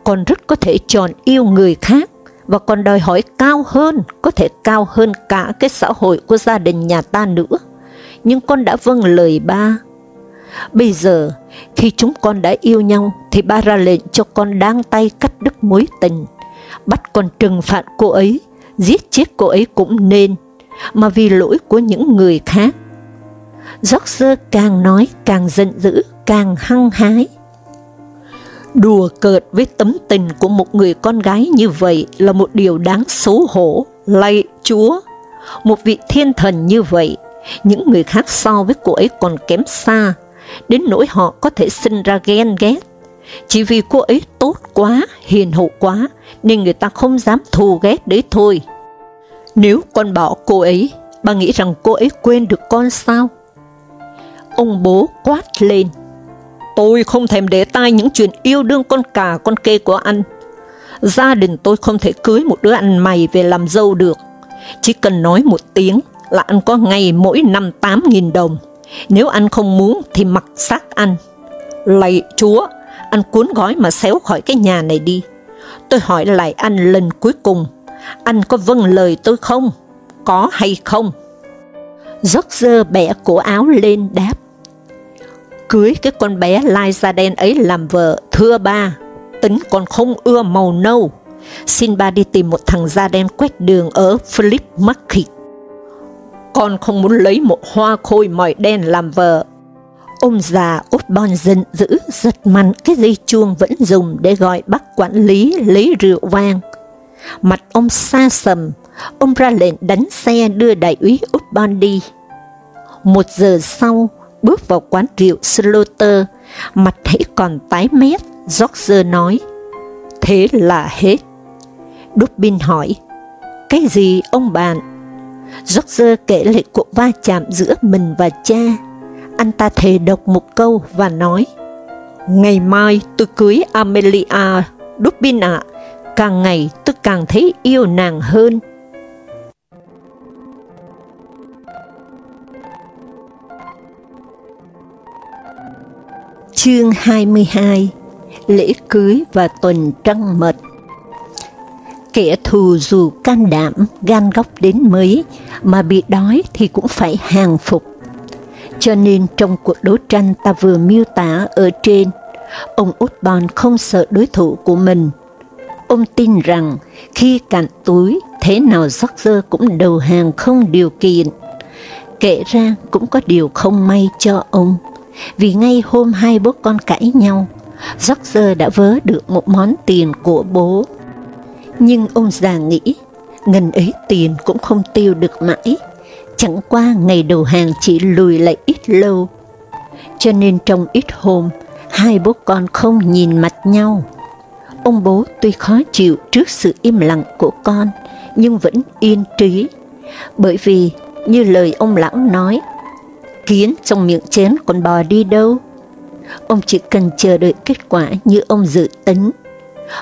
Con rất có thể chọn yêu người khác, và còn đòi hỏi cao hơn, có thể cao hơn cả cái xã hội của gia đình nhà ta nữa. Nhưng con đã vâng lời ba. Bây giờ, khi chúng con đã yêu nhau, thì ba ra lệnh cho con đang tay cắt đứt mối tình, bắt con trừng phạt cô ấy, giết chết cô ấy cũng nên, mà vì lỗi của những người khác. George càng nói càng giận dữ, càng hăng hái. Đùa cợt với tấm tình của một người con gái như vậy là một điều đáng xấu hổ, lạy Chúa. Một vị thiên thần như vậy, những người khác so với cô ấy còn kém xa, đến nỗi họ có thể sinh ra ghen ghét. Chỉ vì cô ấy tốt quá, hiền hậu quá, nên người ta không dám thù ghét đấy thôi. Nếu con bỏ cô ấy, bà nghĩ rằng cô ấy quên được con sao? Ông bố quát lên. Tôi không thèm để tai những chuyện yêu đương con cà con kê của anh. Gia đình tôi không thể cưới một đứa ăn mày về làm dâu được. Chỉ cần nói một tiếng là anh có ngày mỗi năm 8.000 đồng. Nếu anh không muốn thì mặc xác anh. Lạy chúa, anh cuốn gói mà xéo khỏi cái nhà này đi. Tôi hỏi lại anh lần cuối cùng, anh có vâng lời tôi không? Có hay không? George bẻ cổ áo lên đáp. Cưới cái con bé lai da đen ấy làm vợ, thưa ba, tính còn không ưa màu nâu. Xin ba đi tìm một thằng da đen quét đường ở Philip Market. Con không muốn lấy một hoa khôi mỏi đen làm vợ, Ông già út bon giận dữ, giật mạnh cái dây chuông vẫn dùng để gọi bác quản lý lấy rượu vang. Mặt ông xa sầm, ông ra lệnh đánh xe đưa đại úy út bon đi. Một giờ sau, bước vào quán rượu Slaughter, mặt hãy còn tái mét, George nói, thế là hết. Dubin hỏi, cái gì ông bạn? George kể lại cuộc va chạm giữa mình và cha anh ta thề độc một câu và nói, Ngày mai tôi cưới Amelia Dubin ạ, càng ngày tôi càng thấy yêu nàng hơn. Chương 22 lễ cưới và tuần trăng mật. Thù dù can đảm, gan góc đến mấy, mà bị đói thì cũng phải hàng phục. Cho nên trong cuộc đấu tranh ta vừa miêu tả ở trên, ông Osborne không sợ đối thủ của mình. Ông tin rằng khi cạn túi, thế nào George cũng đầu hàng không điều kiện. Kể ra cũng có điều không may cho ông, vì ngay hôm hai bố con cãi nhau, George đã vớ được một món tiền của bố. Nhưng ông già nghĩ, ngần ấy tiền cũng không tiêu được mãi, chẳng qua ngày đầu hàng chỉ lùi lại ít lâu. Cho nên trong ít hôm, hai bố con không nhìn mặt nhau. Ông bố tuy khó chịu trước sự im lặng của con, nhưng vẫn yên trí, bởi vì như lời ông lão nói, kiến trong miệng chén còn bò đi đâu. Ông chỉ cần chờ đợi kết quả như ông dự tính.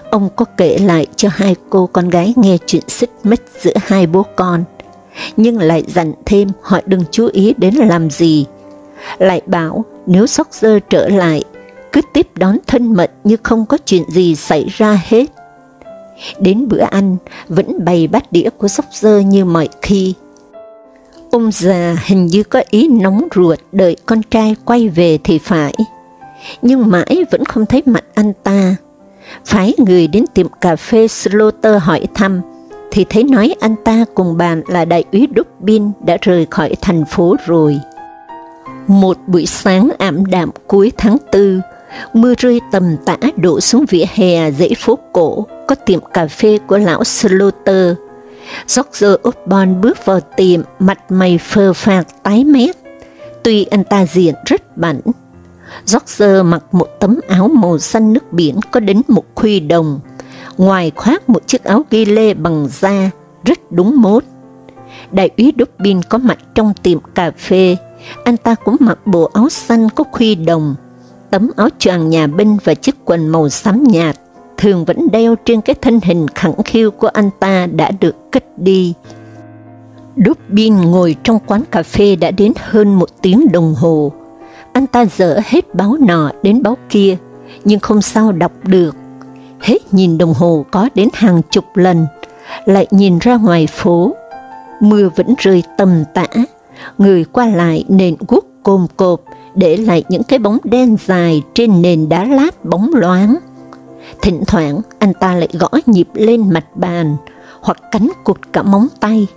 Ông có kể lại cho hai cô con gái nghe chuyện xích mích giữa hai bố con, nhưng lại dặn thêm họ đừng chú ý đến làm gì. Lại bảo nếu sóc dơ trở lại, cứ tiếp đón thân mật như không có chuyện gì xảy ra hết. Đến bữa ăn, vẫn bày bát đĩa của sóc dơ như mọi khi. Ông già hình như có ý nóng ruột đợi con trai quay về thì phải, nhưng mãi vẫn không thấy mặt anh ta. Phái người đến tiệm cà phê Slaughter hỏi thăm, thì thấy nói anh ta cùng bạn là đại úy Dubin đã rời khỏi thành phố rồi. Một buổi sáng ảm đạm cuối tháng tư, mưa rơi tầm tã đổ xuống vỉa hè dãy phố cổ, có tiệm cà phê của lão Slaughter. George Osborne bước vào tiệm, mặt mày phờ phạc tái mét. Tuy anh ta diện rất bảnh, George mặc một tấm áo màu xanh nước biển có đến một khuy đồng, ngoài khoác một chiếc áo ghi lê bằng da, rất đúng mốt. Đại úy Dubin có mặt trong tiệm cà phê, anh ta cũng mặc bộ áo xanh có khuy đồng, tấm áo choàng nhà binh và chiếc quần màu xám nhạt, thường vẫn đeo trên cái thân hình khẳng khiu của anh ta đã được cất đi. Dubin ngồi trong quán cà phê đã đến hơn một tiếng đồng hồ. Anh ta dở hết báo nọ đến báo kia, nhưng không sao đọc được. Hết nhìn đồng hồ có đến hàng chục lần, lại nhìn ra ngoài phố. Mưa vẫn rơi tầm tã, người qua lại nền guốc cồm cộp, để lại những cái bóng đen dài trên nền đá lát bóng loáng. Thỉnh thoảng anh ta lại gõ nhịp lên mặt bàn, hoặc cắn cụt cả móng tay.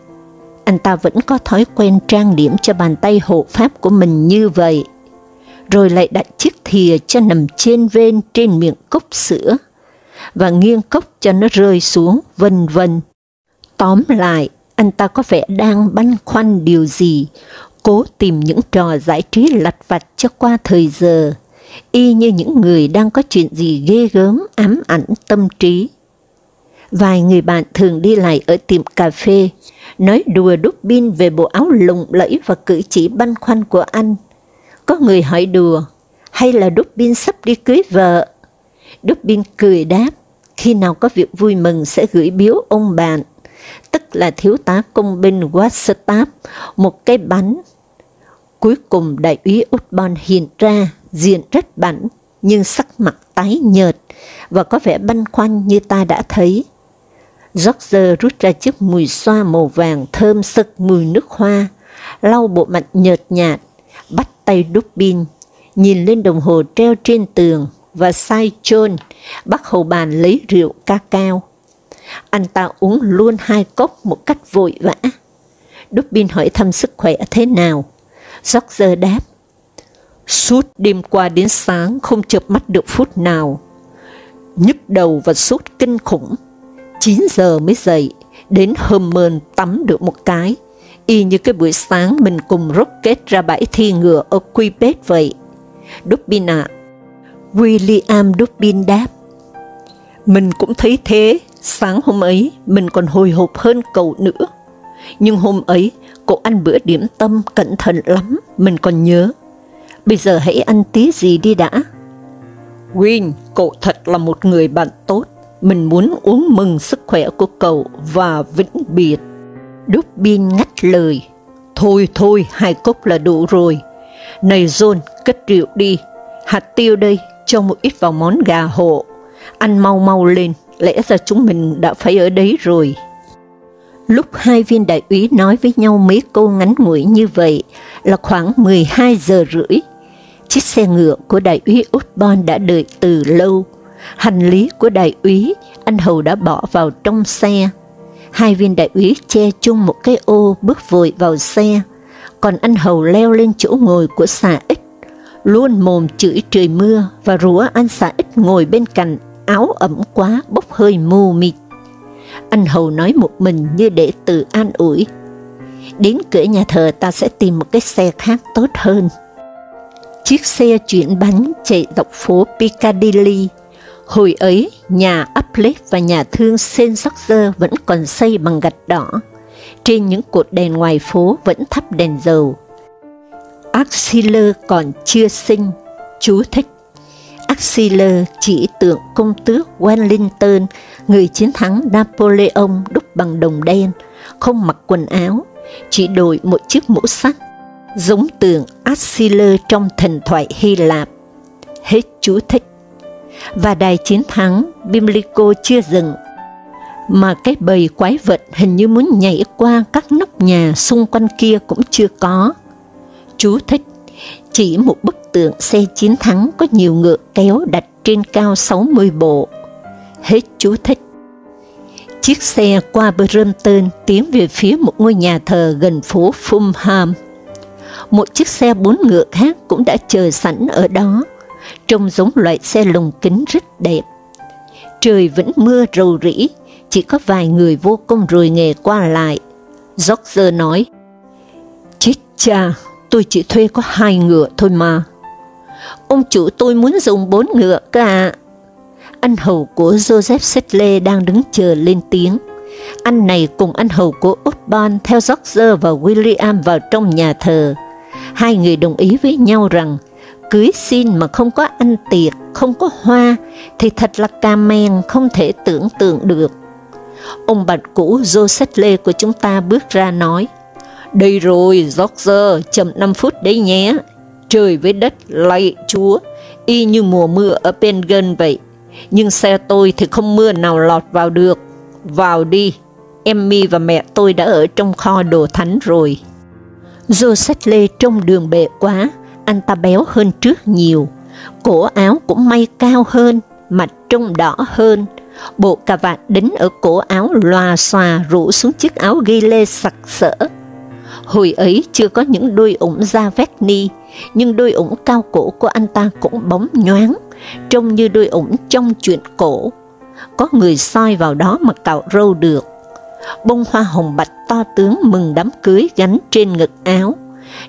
Anh ta vẫn có thói quen trang điểm cho bàn tay hộ pháp của mình như vậy, rồi lại đặt chiếc thìa cho nằm trên ven trên miệng cốc sữa, và nghiêng cốc cho nó rơi xuống, vân vân. Tóm lại, anh ta có vẻ đang băn khoăn điều gì, cố tìm những trò giải trí lặt vặt cho qua thời giờ, y như những người đang có chuyện gì ghê gớm ám ảnh tâm trí. Vài người bạn thường đi lại ở tiệm cà phê, nói đùa đúc pin về bộ áo lùng lẫy và cử chỉ băn khoăn của anh. Có người hỏi đùa, hay là đúc bin sắp đi cưới vợ? Đúc bin cười đáp, khi nào có việc vui mừng sẽ gửi biếu ông bạn, tức là thiếu tá công binh Wadstab, một cái bánh Cuối cùng đại úy utbon hiện ra, diện rất bảnh, nhưng sắc mặt tái nhợt, và có vẻ băn khoăn như ta đã thấy. George rút ra chiếc mùi xoa màu vàng thơm sực mùi nước hoa, lau bộ mặt nhợt nhạt, tay đúc pin, nhìn lên đồng hồ treo trên tường và sai chôn, bắt hầu bàn lấy rượu ca cao. Anh ta uống luôn hai cốc một cách vội vã. Đúc pin hỏi thăm sức khỏe thế nào. George đáp, Suốt đêm qua đến sáng không chợp mắt được phút nào. Nhức đầu và sốt kinh khủng. 9 giờ mới dậy, đến hôm mơn tắm được một cái. Y như cái buổi sáng mình cùng rocket ra bãi thi ngựa ở Quebec vậy. Dubin ạ. À. William Dubin đáp. Mình cũng thấy thế, sáng hôm ấy mình còn hồi hộp hơn cậu nữa. Nhưng hôm ấy cậu ăn bữa điểm tâm cẩn thận lắm, mình còn nhớ. Bây giờ hãy ăn tí gì đi đã. Win, cậu thật là một người bạn tốt. Mình muốn uống mừng sức khỏe của cậu và vĩnh biệt. Đúc pin ngắt lời. Thôi thôi, hai cốc là đủ rồi. Này John, cất rượu đi. Hạt tiêu đây, cho một ít vào món gà hộ, ăn mau mau lên, lẽ ra chúng mình đã phải ở đấy rồi. Lúc hai viên đại úy nói với nhau mấy câu ngắn ngủi như vậy là khoảng 12 giờ rưỡi. Chiếc xe ngựa của đại úy Osborne đã đợi từ lâu. Hành lý của đại úy, anh Hầu đã bỏ vào trong xe. Hai viên đại úy che chung một cái ô bước vội vào xe, còn anh Hầu leo lên chỗ ngồi của xà ích, luôn mồm chửi trời mưa và rủa anh xà ích ngồi bên cạnh, áo ẩm quá bốc hơi mù mịt. Anh Hầu nói một mình như để tự an ủi. Đến cửa nhà thờ ta sẽ tìm một cái xe khác tốt hơn. Chiếc xe chuyển bánh chạy dọc phố Piccadilly. Hồi ấy, nhà Uplift và nhà thương Saint George vẫn còn xây bằng gạch đỏ. Trên những cột đèn ngoài phố vẫn thắp đèn dầu. Axiller còn chưa sinh, chú thích. Axiller chỉ tượng công tước Wellington, người chiến thắng Napoleon đúc bằng đồng đen, không mặc quần áo, chỉ đội một chiếc mũ sắt, giống tượng Axiller trong thần thoại Hy Lạp. Hết chú thích. Và đài chiến thắng Bimlico chưa dừng, mà cái bầy quái vật hình như muốn nhảy qua các nóc nhà xung quanh kia cũng chưa có. Chú thích, chỉ một bức tượng xe chiến thắng có nhiều ngựa kéo đặt trên cao 60 bộ. Hết chú thích. Chiếc xe qua Brompton tiến về phía một ngôi nhà thờ gần phố Fulham. Một chiếc xe bốn ngựa khác cũng đã chờ sẵn ở đó, trông giống loại xe lồng kính rất đẹp. Trời vẫn mưa rầu rĩ, chỉ có vài người vô công rồi nghề qua lại. George nói, Chết cha, tôi chỉ thuê có hai ngựa thôi mà. Ông chủ tôi muốn dùng bốn ngựa cả. Anh hầu của Joseph Sedley đang đứng chờ lên tiếng. Anh này cùng anh hầu của Upton theo George và William vào trong nhà thờ. Hai người đồng ý với nhau rằng cưới xin mà không có ăn tiệc, không có hoa, thì thật là ca men không thể tưởng tượng được. Ông bạch cũ Joseph Lê của chúng ta bước ra nói, Đây rồi, George, chậm 5 phút đấy nhé. Trời với đất, lạy chúa, y như mùa mưa ở Pengen vậy. Nhưng xe tôi thì không mưa nào lọt vào được. Vào đi, Emmy và mẹ tôi đã ở trong kho đồ thánh rồi. Joseph Lê trông đường bệ quá, anh ta béo hơn trước nhiều. Cổ áo cũng may cao hơn, mặt trông đỏ hơn, bộ cà vạt đính ở cổ áo loà xòa rủ xuống chiếc áo ghi lê sặc sỡ. Hồi ấy chưa có những đôi ủng da vét ni, nhưng đôi ủng cao cổ của anh ta cũng bóng nhoáng, trông như đôi ủng trong chuyện cổ. Có người soi vào đó mà cạo râu được. Bông hoa hồng bạch to tướng mừng đám cưới gắn trên ngực áo,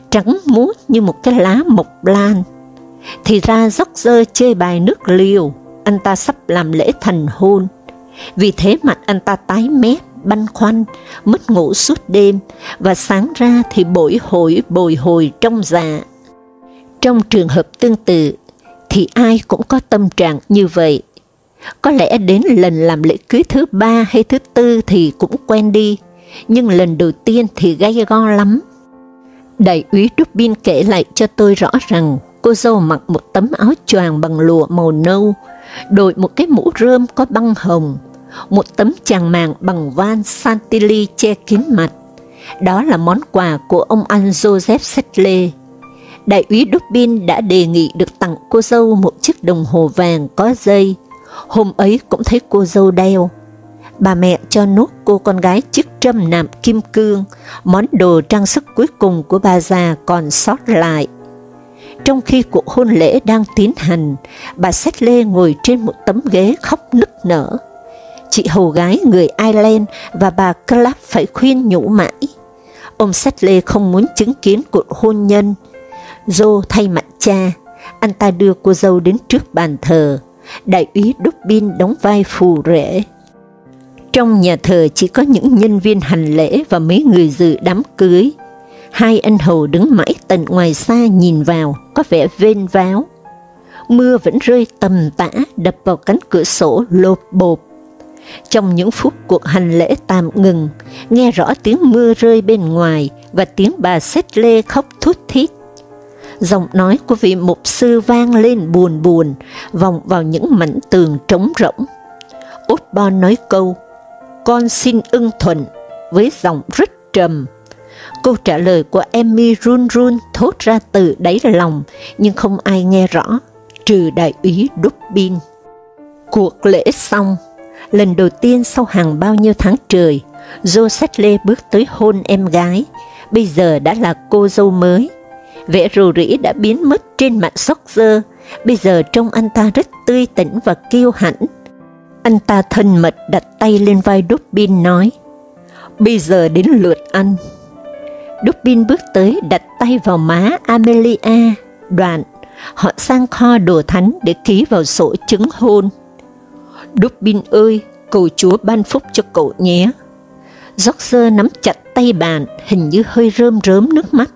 trắng muốt như một cái lá mộc lan. Thì ra dốc dơ chơi bài nước liều, anh ta sắp làm lễ thành hôn. Vì thế mặt anh ta tái mét, băn khoăn, mất ngủ suốt đêm, và sáng ra thì bội hồi bồi hồi trong dạ. Trong trường hợp tương tự, thì ai cũng có tâm trạng như vậy. Có lẽ đến lần làm lễ cưới thứ ba hay thứ tư thì cũng quen đi, nhưng lần đầu tiên thì gay go lắm. Đại úy Dubin kể lại cho tôi rõ rằng cô dâu mặc một tấm áo choàng bằng lụa màu nâu, đội một cái mũ rơm có băng hồng, một tấm chàng màng bằng van Santilli che kín mặt. Đó là món quà của ông anh Joseph Settle. Đại úy Dubin đã đề nghị được tặng cô dâu một chiếc đồng hồ vàng có dây. Hôm ấy cũng thấy cô dâu đeo. Bà mẹ cho nốt cô con gái chiếc trâm nạm kim cương, món đồ trang sức cuối cùng của bà già còn sót lại. Trong khi cuộc hôn lễ đang tiến hành, bà Sách Lê ngồi trên một tấm ghế khóc nức nở. Chị hầu gái người Ireland và bà clark phải khuyên nhủ mãi. Ông Sách Lê không muốn chứng kiến cuộc hôn nhân. joe thay mặt cha, anh ta đưa cô dâu đến trước bàn thờ. Đại úy Dubin đóng vai phù rể. Trong nhà thờ chỉ có những nhân viên hành lễ và mấy người dự đám cưới. Hai anh hầu đứng mãi tận ngoài xa nhìn vào, có vẻ vên váo. Mưa vẫn rơi tầm tã đập vào cánh cửa sổ lộp bộp. Trong những phút cuộc hành lễ tạm ngừng, nghe rõ tiếng mưa rơi bên ngoài và tiếng bà Xét Lê khóc thút thít. Giọng nói của vị mục sư vang lên buồn buồn, vòng vào những mảnh tường trống rỗng. Út Bon nói câu, con xin ưng thuận, với giọng rất trầm. Câu trả lời của Emmy run run thốt ra từ đáy lòng, nhưng không ai nghe rõ, trừ đại úy Dubin. Cuộc lễ xong, lần đầu tiên sau hàng bao nhiêu tháng trời, Joseph Lê bước tới hôn em gái, bây giờ đã là cô dâu mới. Vẻ rù rĩ đã biến mất trên mặt sóc dơ, bây giờ trông anh ta rất tươi tỉnh và kiêu hãnh. Anh ta thân mật đặt tay lên vai Dubin nói, Bây giờ đến lượt anh. Dubin bước tới đặt tay vào má Amelia, đoạn, họ sang kho đồ thánh để ký vào sổ chứng hôn. Dubin ơi, cầu Chúa ban phúc cho cậu nhé. George nắm chặt tay bàn, hình như hơi rơm rớm nước mắt.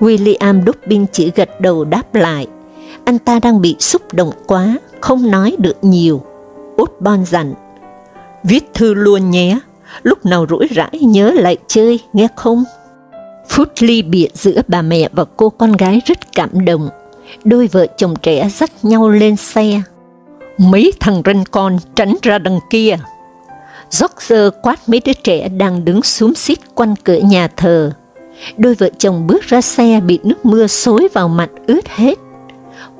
William Dubin chỉ gật đầu đáp lại. Anh ta đang bị xúc động quá, không nói được nhiều. Bon dặn, viết thư luôn nhé, lúc nào rỗi rãi nhớ lại chơi, nghe không? Phút ly biệt giữa bà mẹ và cô con gái rất cảm động. Đôi vợ chồng trẻ dắt nhau lên xe. Mấy thằng ranh con tránh ra đằng kia. George quát mấy đứa trẻ đang đứng xuống xít quanh cửa nhà thờ. Đôi vợ chồng bước ra xe bị nước mưa xối vào mặt ướt hết.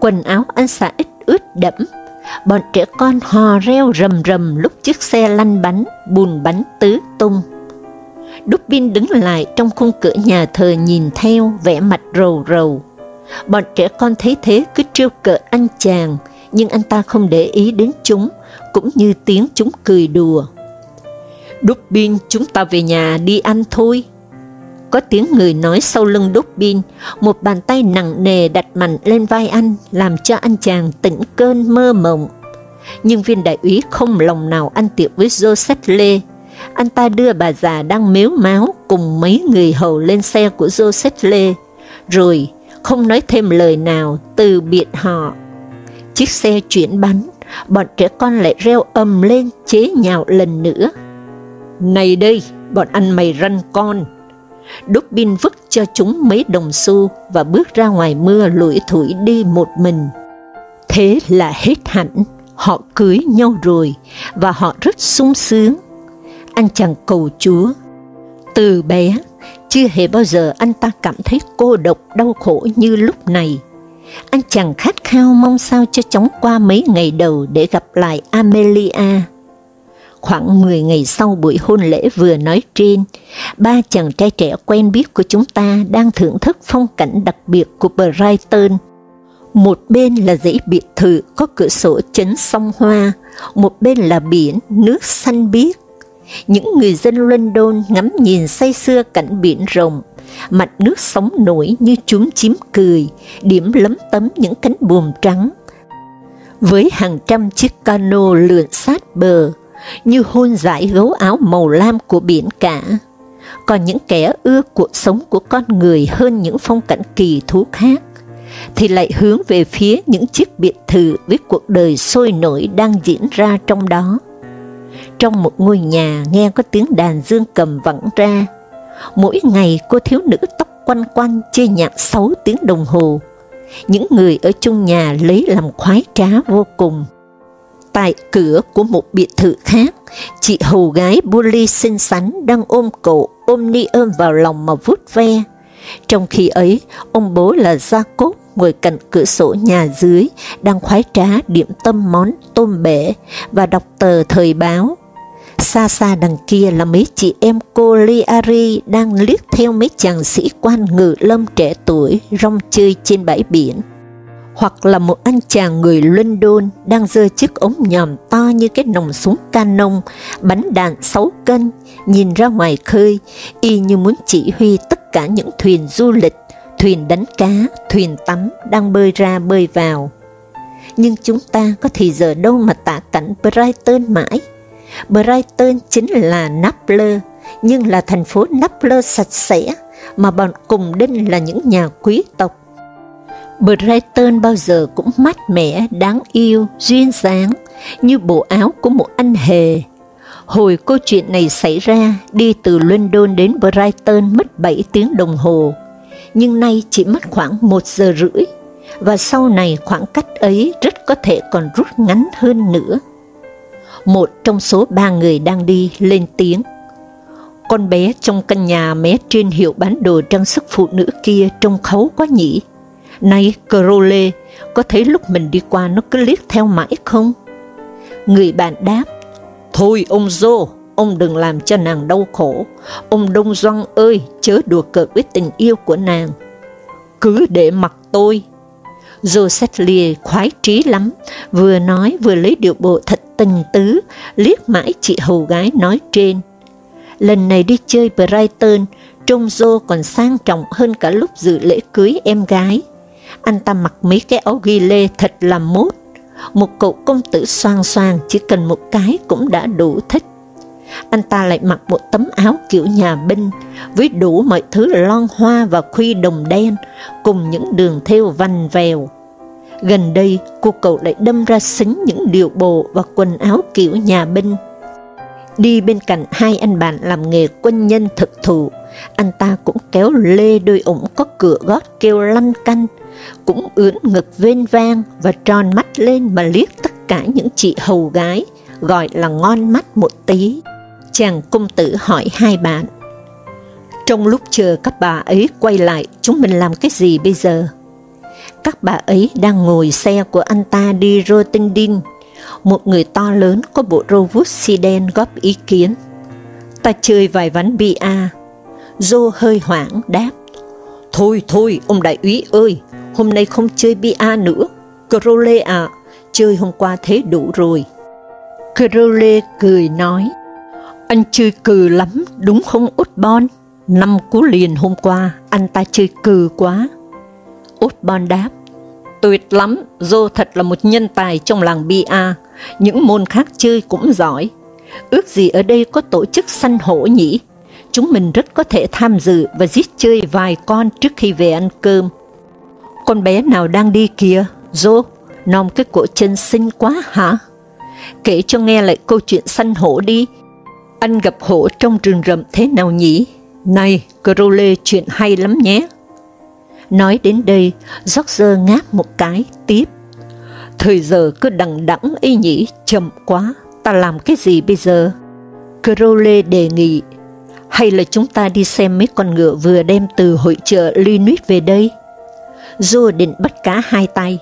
Quần áo anh xả ít ướt đẫm. Bọn trẻ con hò reo rầm rầm lúc chiếc xe lăn bánh, bùn bánh tứ tung. Dubin đứng lại trong khung cửa nhà thờ nhìn theo, vẻ mặt rầu rầu. Bọn trẻ con thấy thế cứ trêu cợt anh chàng, nhưng anh ta không để ý đến chúng, cũng như tiếng chúng cười đùa. Dubin, chúng ta về nhà đi ăn thôi. Có tiếng người nói sau lưng Dubin, một bàn tay nặng nề đặt mạnh lên vai anh, làm cho anh chàng tỉnh cơn mơ mộng. Nhưng viên đại úy không lòng nào ăn tiệc với Joseph Lê. Anh ta đưa bà già đang mếu máu cùng mấy người hầu lên xe của Joseph Lê, rồi không nói thêm lời nào từ biệt họ. Chiếc xe chuyển bánh, bọn trẻ con lại reo ầm lên chế nhạo lần nữa. Này đây, bọn anh mày răn con! Đúc bin vứt cho chúng mấy đồng xu và bước ra ngoài mưa lủi thủi đi một mình. Thế là hết hẳn, họ cưới nhau rồi, và họ rất sung sướng. Anh chàng cầu Chúa. Từ bé, chưa hề bao giờ anh ta cảm thấy cô độc đau khổ như lúc này. Anh chàng khát khao mong sao cho chóng qua mấy ngày đầu để gặp lại Amelia. Khoảng 10 ngày sau buổi hôn lễ vừa nói trên, ba chàng trai trẻ quen biết của chúng ta đang thưởng thức phong cảnh đặc biệt của Brighton. Một bên là dãy biệt thự có cửa sổ chấn sông hoa, một bên là biển, nước xanh biếc. Những người dân London ngắm nhìn say sưa cảnh biển rộng, mặt nước sóng nổi như chúng chím cười, điểm lấm tấm những cánh buồm trắng. Với hàng trăm chiếc cano lượn sát bờ, như hôn giải gấu áo màu lam của biển cả. Còn những kẻ ưa cuộc sống của con người hơn những phong cảnh kỳ thú khác, thì lại hướng về phía những chiếc biệt thự với cuộc đời sôi nổi đang diễn ra trong đó. Trong một ngôi nhà nghe có tiếng đàn dương cầm vẳng ra, mỗi ngày cô thiếu nữ tóc quanh quanh chơi nhạc 6 tiếng đồng hồ. Những người ở chung nhà lấy làm khoái trá vô cùng. Tại cửa của một biệt thự khác, chị hầu gái bully xinh xắn đang ôm cổ, ôm ni ôm vào lòng mà vút ve. Trong khi ấy, ông bố là Gia Cốt ngồi cạnh cửa sổ nhà dưới, đang khoái trá điểm tâm món tôm bể và đọc tờ thời báo. Xa xa đằng kia là mấy chị em cô Liari đang liếc theo mấy chàng sĩ quan ngự lâm trẻ tuổi rong chơi trên bãi biển hoặc là một anh chàng người London đang giơ chiếc ống nhòm to như cái nòng súng canon, bắn đạn 6 cân, nhìn ra ngoài khơi, y như muốn chỉ huy tất cả những thuyền du lịch, thuyền đánh cá, thuyền tắm đang bơi ra bơi vào. Nhưng chúng ta có thì giờ đâu mà tả cảnh Brighton mãi. Brighton chính là Naples, nhưng là thành phố Naples sạch sẽ, mà bọn cùng đinh là những nhà quý tộc Brighton bao giờ cũng mát mẻ, đáng yêu, duyên dáng, như bộ áo của một anh hề. Hồi câu chuyện này xảy ra, đi từ London đến Brighton mất 7 tiếng đồng hồ. nhưng nay chỉ mất khoảng một giờ rưỡi, và sau này khoảng cách ấy rất có thể còn rút ngắn hơn nữa. Một trong số ba người đang đi lên tiếng. Con bé trong căn nhà mé trên hiệu bán đồ trang sức phụ nữ kia trông khấu quá nhỉ? Này, Crowley, có thấy lúc mình đi qua nó cứ liếc theo mãi không? Người bạn đáp, Thôi ông Joe, ông đừng làm cho nàng đau khổ. Ông Đông Doan ơi, chớ đùa cợt với tình yêu của nàng. Cứ để mặc tôi. Joseph khoái trí lắm, vừa nói vừa lấy điệu bộ thật tình tứ, liếc mãi chị hầu gái nói trên. Lần này đi chơi Brighton, trông Joe còn sang trọng hơn cả lúc dự lễ cưới em gái. Anh ta mặc mấy cái áo ghi lê thật là mốt, một cậu công tử xoan xoan chỉ cần một cái cũng đã đủ thích. Anh ta lại mặc một tấm áo kiểu nhà binh, với đủ mọi thứ lon hoa và khuy đồng đen, cùng những đường thêu vằn vèo. Gần đây, cô cậu lại đâm ra xính những điệu bộ và quần áo kiểu nhà binh. Đi bên cạnh hai anh bạn làm nghề quân nhân thực thụ, anh ta cũng kéo lê đôi ủng có cửa gót kêu lăn canh, cũng ướn ngực vên vang và tròn mắt lên mà liếc tất cả những chị hầu gái, gọi là ngon mắt một tí. Chàng công tử hỏi hai bạn, trong lúc chờ các bà ấy quay lại, chúng mình làm cái gì bây giờ? Các bà ấy đang ngồi xe của anh ta đi Rotendin, một người to lớn có bộ râu vút xi đen góp ý kiến. Ta chơi vài ván bia. Joe hơi hoảng đáp, Thôi thôi, ông đại úy ơi, hôm nay không chơi bia nữa. Crowley à, chơi hôm qua thế đủ rồi. Crowley cười nói, anh chơi cừ lắm, đúng không út bon? Năm cú liền hôm qua, anh ta chơi cừ quá. Út bon đáp, tuyệt lắm, Joe thật là một nhân tài trong làng bia, những môn khác chơi cũng giỏi. Ước gì ở đây có tổ chức săn hổ nhỉ? Chúng mình rất có thể tham dự và giết chơi vài con trước khi về ăn cơm. Con bé nào đang đi kìa, dô, nom cái cổ chân xinh quá hả? Kể cho nghe lại câu chuyện săn hổ đi. Anh gặp hổ trong rừng rậm thế nào nhỉ? Này, Crowley, chuyện hay lắm nhé. Nói đến đây, George ngáp một cái, tiếp. Thời giờ cứ đằng đẵng ấy nhỉ, chậm quá, ta làm cái gì bây giờ? Crowley đề nghị, hay là chúng ta đi xem mấy con ngựa vừa đem từ hội chợ Linus về đây? Joe định bắt cá hai tay.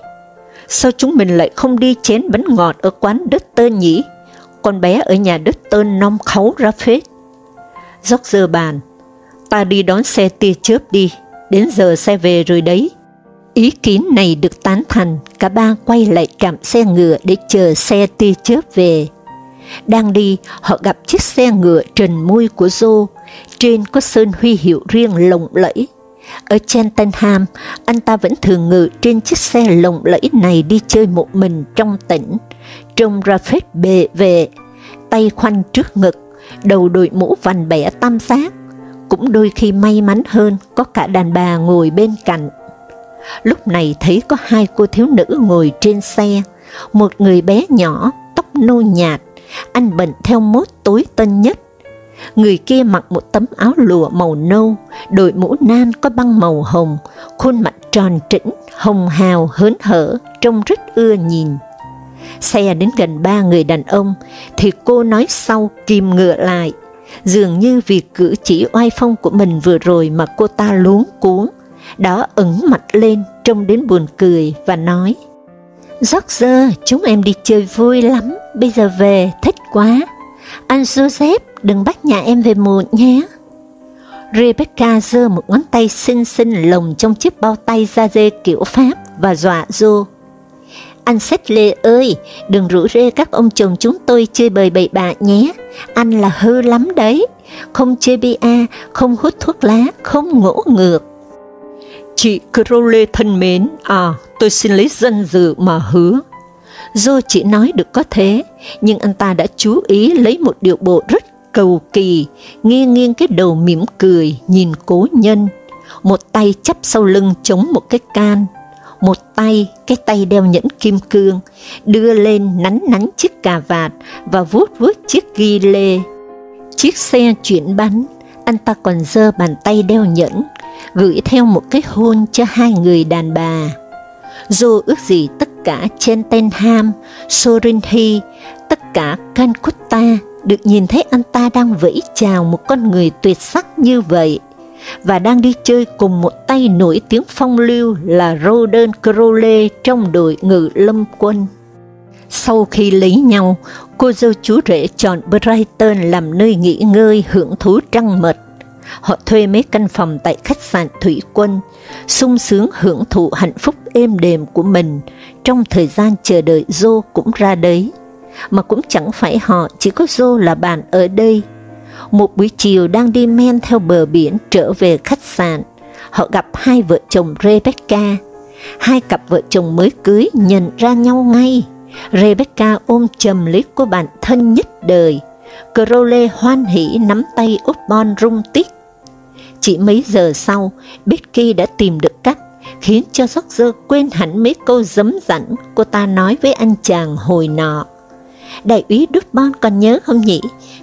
Sao chúng mình lại không đi chén bánh ngọt ở quán đất tơ nhỉ? Con bé ở nhà đất tơ nom khấu ra phết. George bàn, ta đi đón xe tia chớp đi, đến giờ xe về rồi đấy. Ý kiến này được tán thành, cả ba quay lại trạm xe ngựa để chờ xe tia chớp về. Đang đi, họ gặp chiếc xe ngựa trần môi của Joe, trên có sơn huy hiệu riêng lộng lẫy. Ở Cheltenham, anh ta vẫn thường ngự trên chiếc xe lộng lẫy này đi chơi một mình trong tỉnh, trông ra phết bề về, tay khoanh trước ngực, đầu đội mũ vành bẻ tam giác, cũng đôi khi may mắn hơn có cả đàn bà ngồi bên cạnh. Lúc này thấy có hai cô thiếu nữ ngồi trên xe, một người bé nhỏ, tóc nâu nhạt, anh bệnh theo mốt tối tân nhất. Người kia mặc một tấm áo lụa màu nâu, đội mũ nan có băng màu hồng, khuôn mặt tròn trĩnh, hồng hào, hớn hở, trông rất ưa nhìn. Xe đến gần ba người đàn ông, thì cô nói sau kìm ngựa lại, dường như vì cử chỉ oai phong của mình vừa rồi mà cô ta luống cuống, đó ẩn mặt lên trông đến buồn cười và nói, George, chúng em đi chơi vui lắm, bây giờ về, thích quá. Anh Joseph, đừng bắt nhà em về muộn nhé. Rebecca giơ một ngón tay xinh xinh lồng trong chiếc bao tay da dê kiểu Pháp và dọa Joe. Anh Sách Lê ơi, đừng rủ rê các ông chồng chúng tôi chơi bời bậy bạ nhé. Anh là hư lắm đấy. Không chơi bia, không hút thuốc lá, không ngỗ ngược. Chị Crowley thân mến, à, tôi xin lấy dân dự mà hứa. Joe chỉ nói được có thế, nhưng anh ta đã chú ý lấy một điệu bộ rất cầu kỳ, nghiêng nghiêng cái đầu mỉm cười, nhìn cố nhân. Một tay chắp sau lưng chống một cái can, một tay, cái tay đeo nhẫn kim cương, đưa lên nắn nắn chiếc cà vạt và vuốt vuốt chiếc ghi lê. Chiếc xe chuyển bánh, anh ta còn giơ bàn tay đeo nhẫn, gửi theo một cái hôn cho hai người đàn bà. Dù ước gì tất cả Cheltenham, Sorinthi, tất cả Calcutta được nhìn thấy anh ta đang vẫy chào một con người tuyệt sắc như vậy, và đang đi chơi cùng một tay nổi tiếng phong lưu là Roden Crowley trong đội ngự lâm quân. Sau khi lấy nhau, cô dâu chú rể chọn Brighton làm nơi nghỉ ngơi hưởng thú trăng mật. Họ thuê mấy căn phòng tại khách sạn Thủy Quân, sung sướng hưởng thụ hạnh phúc êm đềm của mình trong thời gian chờ đợi Dô cũng ra đấy. Mà cũng chẳng phải họ, chỉ có Dô là bạn ở đây. Một buổi chiều đang đi men theo bờ biển trở về khách sạn, họ gặp hai vợ chồng Rebecca. Hai cặp vợ chồng mới cưới nhận ra nhau ngay. Rebecca ôm chầm lấy cô bạn thân nhất đời. Crowley hoan hỉ nắm tay Osborne rung tít. Chỉ mấy giờ sau, Becky đã tìm được cách khiến cho George quên hẳn mấy câu dấm dặn cô ta nói với anh chàng hồi nọ. Đại úy Dutton còn nhớ không nhỉ?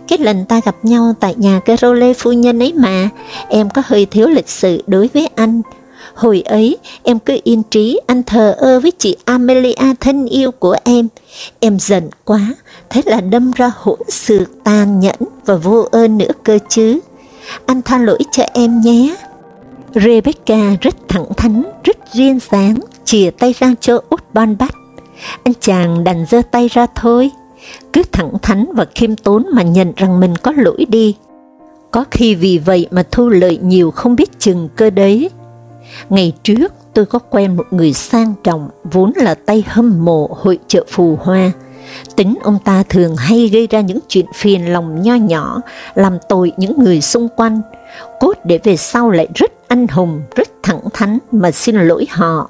Cái lần ta gặp nhau tại nhà Carole phu nhân ấy mà, em có hơi thiếu lịch sự đối với anh. Hồi ấy, em cứ yên trí, anh thờ ơ với chị Amelia thân yêu của em. Em giận quá, thế là đâm ra hỗn sự tàn nhẫn và vô ơn nữa cơ chứ. Anh tha lỗi cho em nhé. Rebecca rất thẳng thắn, rất duyên dáng, chìa tay ra cho út ban bắt. Anh chàng đành giơ tay ra thôi, cứ thẳng thắn và khiêm tốn mà nhận rằng mình có lỗi đi. Có khi vì vậy mà thu lợi nhiều không biết chừng cơ đấy. Ngày trước, tôi có quen một người sang trọng, vốn là tay hâm mộ hội chợ phù hoa. Tính ông ta thường hay gây ra những chuyện phiền lòng nho nhỏ, làm tội những người xung quanh, cốt để về sau lại rất anh hùng, rất thẳng thắn mà xin lỗi họ.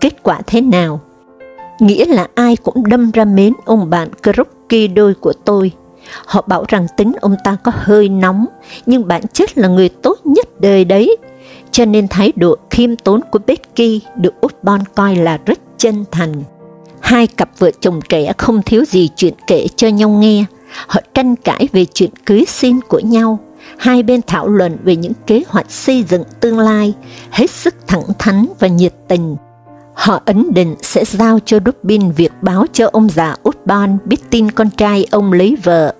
Kết quả thế nào? Nghĩa là ai cũng đâm ra mến ông bạn Krupki đôi của tôi. Họ bảo rằng tính ông ta có hơi nóng, nhưng bản chất là người tốt nhất đời đấy, cho nên thái độ khiêm tốn của Becky được Upton coi là rất chân thành. Hai cặp vợ chồng trẻ không thiếu gì chuyện kể cho nhau nghe, họ tranh cãi về chuyện cưới xin của nhau, hai bên thảo luận về những kế hoạch xây dựng tương lai, hết sức thẳng thắn và nhiệt tình. Họ ấn định sẽ giao cho Dubin việc báo cho ông già Upton biết tin con trai ông lấy vợ.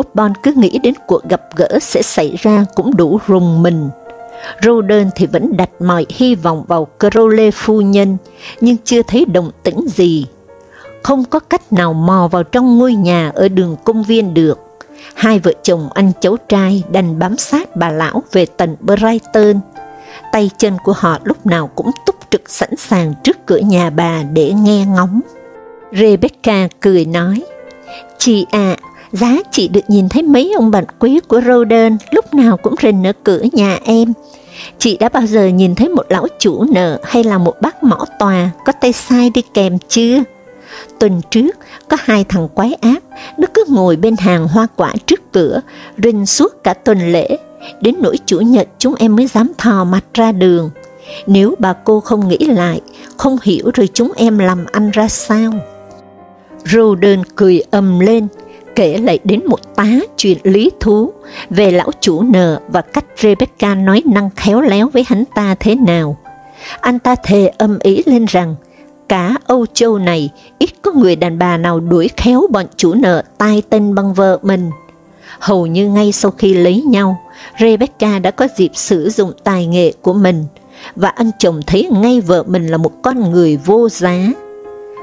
Upton cứ nghĩ đến cuộc gặp gỡ sẽ xảy ra cũng đủ rùng mình. Roden thì vẫn đặt mọi hy vọng vào Crowley phu nhân, nhưng chưa thấy động tĩnh gì. Không có cách nào mò vào trong ngôi nhà ở đường công viên được. Hai vợ chồng anh cháu trai đành bám sát bà lão về tận Brighton. Tay chân của họ lúc nào cũng túc trực sẵn sàng trước cửa nhà bà để nghe ngóng. Rebecca cười nói, Chị ạ, à, giá chị được nhìn thấy mấy ông bạn quý của Roden lúc nào cũng rình ở cửa nhà em. Chị đã bao giờ nhìn thấy một lão chủ nợ hay là một bác mõ tòa có tay sai đi kèm chưa? Tuần trước, có hai thằng quái ác, nó cứ ngồi bên hàng hoa quả trước cửa, rình suốt cả tuần lễ, đến nỗi chủ nhật chúng em mới dám thò mặt ra đường. Nếu bà cô không nghĩ lại, không hiểu rồi chúng em làm ăn ra sao. Roden cười ầm lên, kể lại đến một tá chuyện lý thú về lão chủ nợ và cách Rebecca nói năng khéo léo với hắn ta thế nào. Anh ta thề âm ý lên rằng, cả Âu Châu này ít có người đàn bà nào đuổi khéo bọn chủ nợ tai tên bằng vợ mình. Hầu như ngay sau khi lấy nhau, Rebecca đã có dịp sử dụng tài nghệ của mình, và anh chồng thấy ngay vợ mình là một con người vô giá.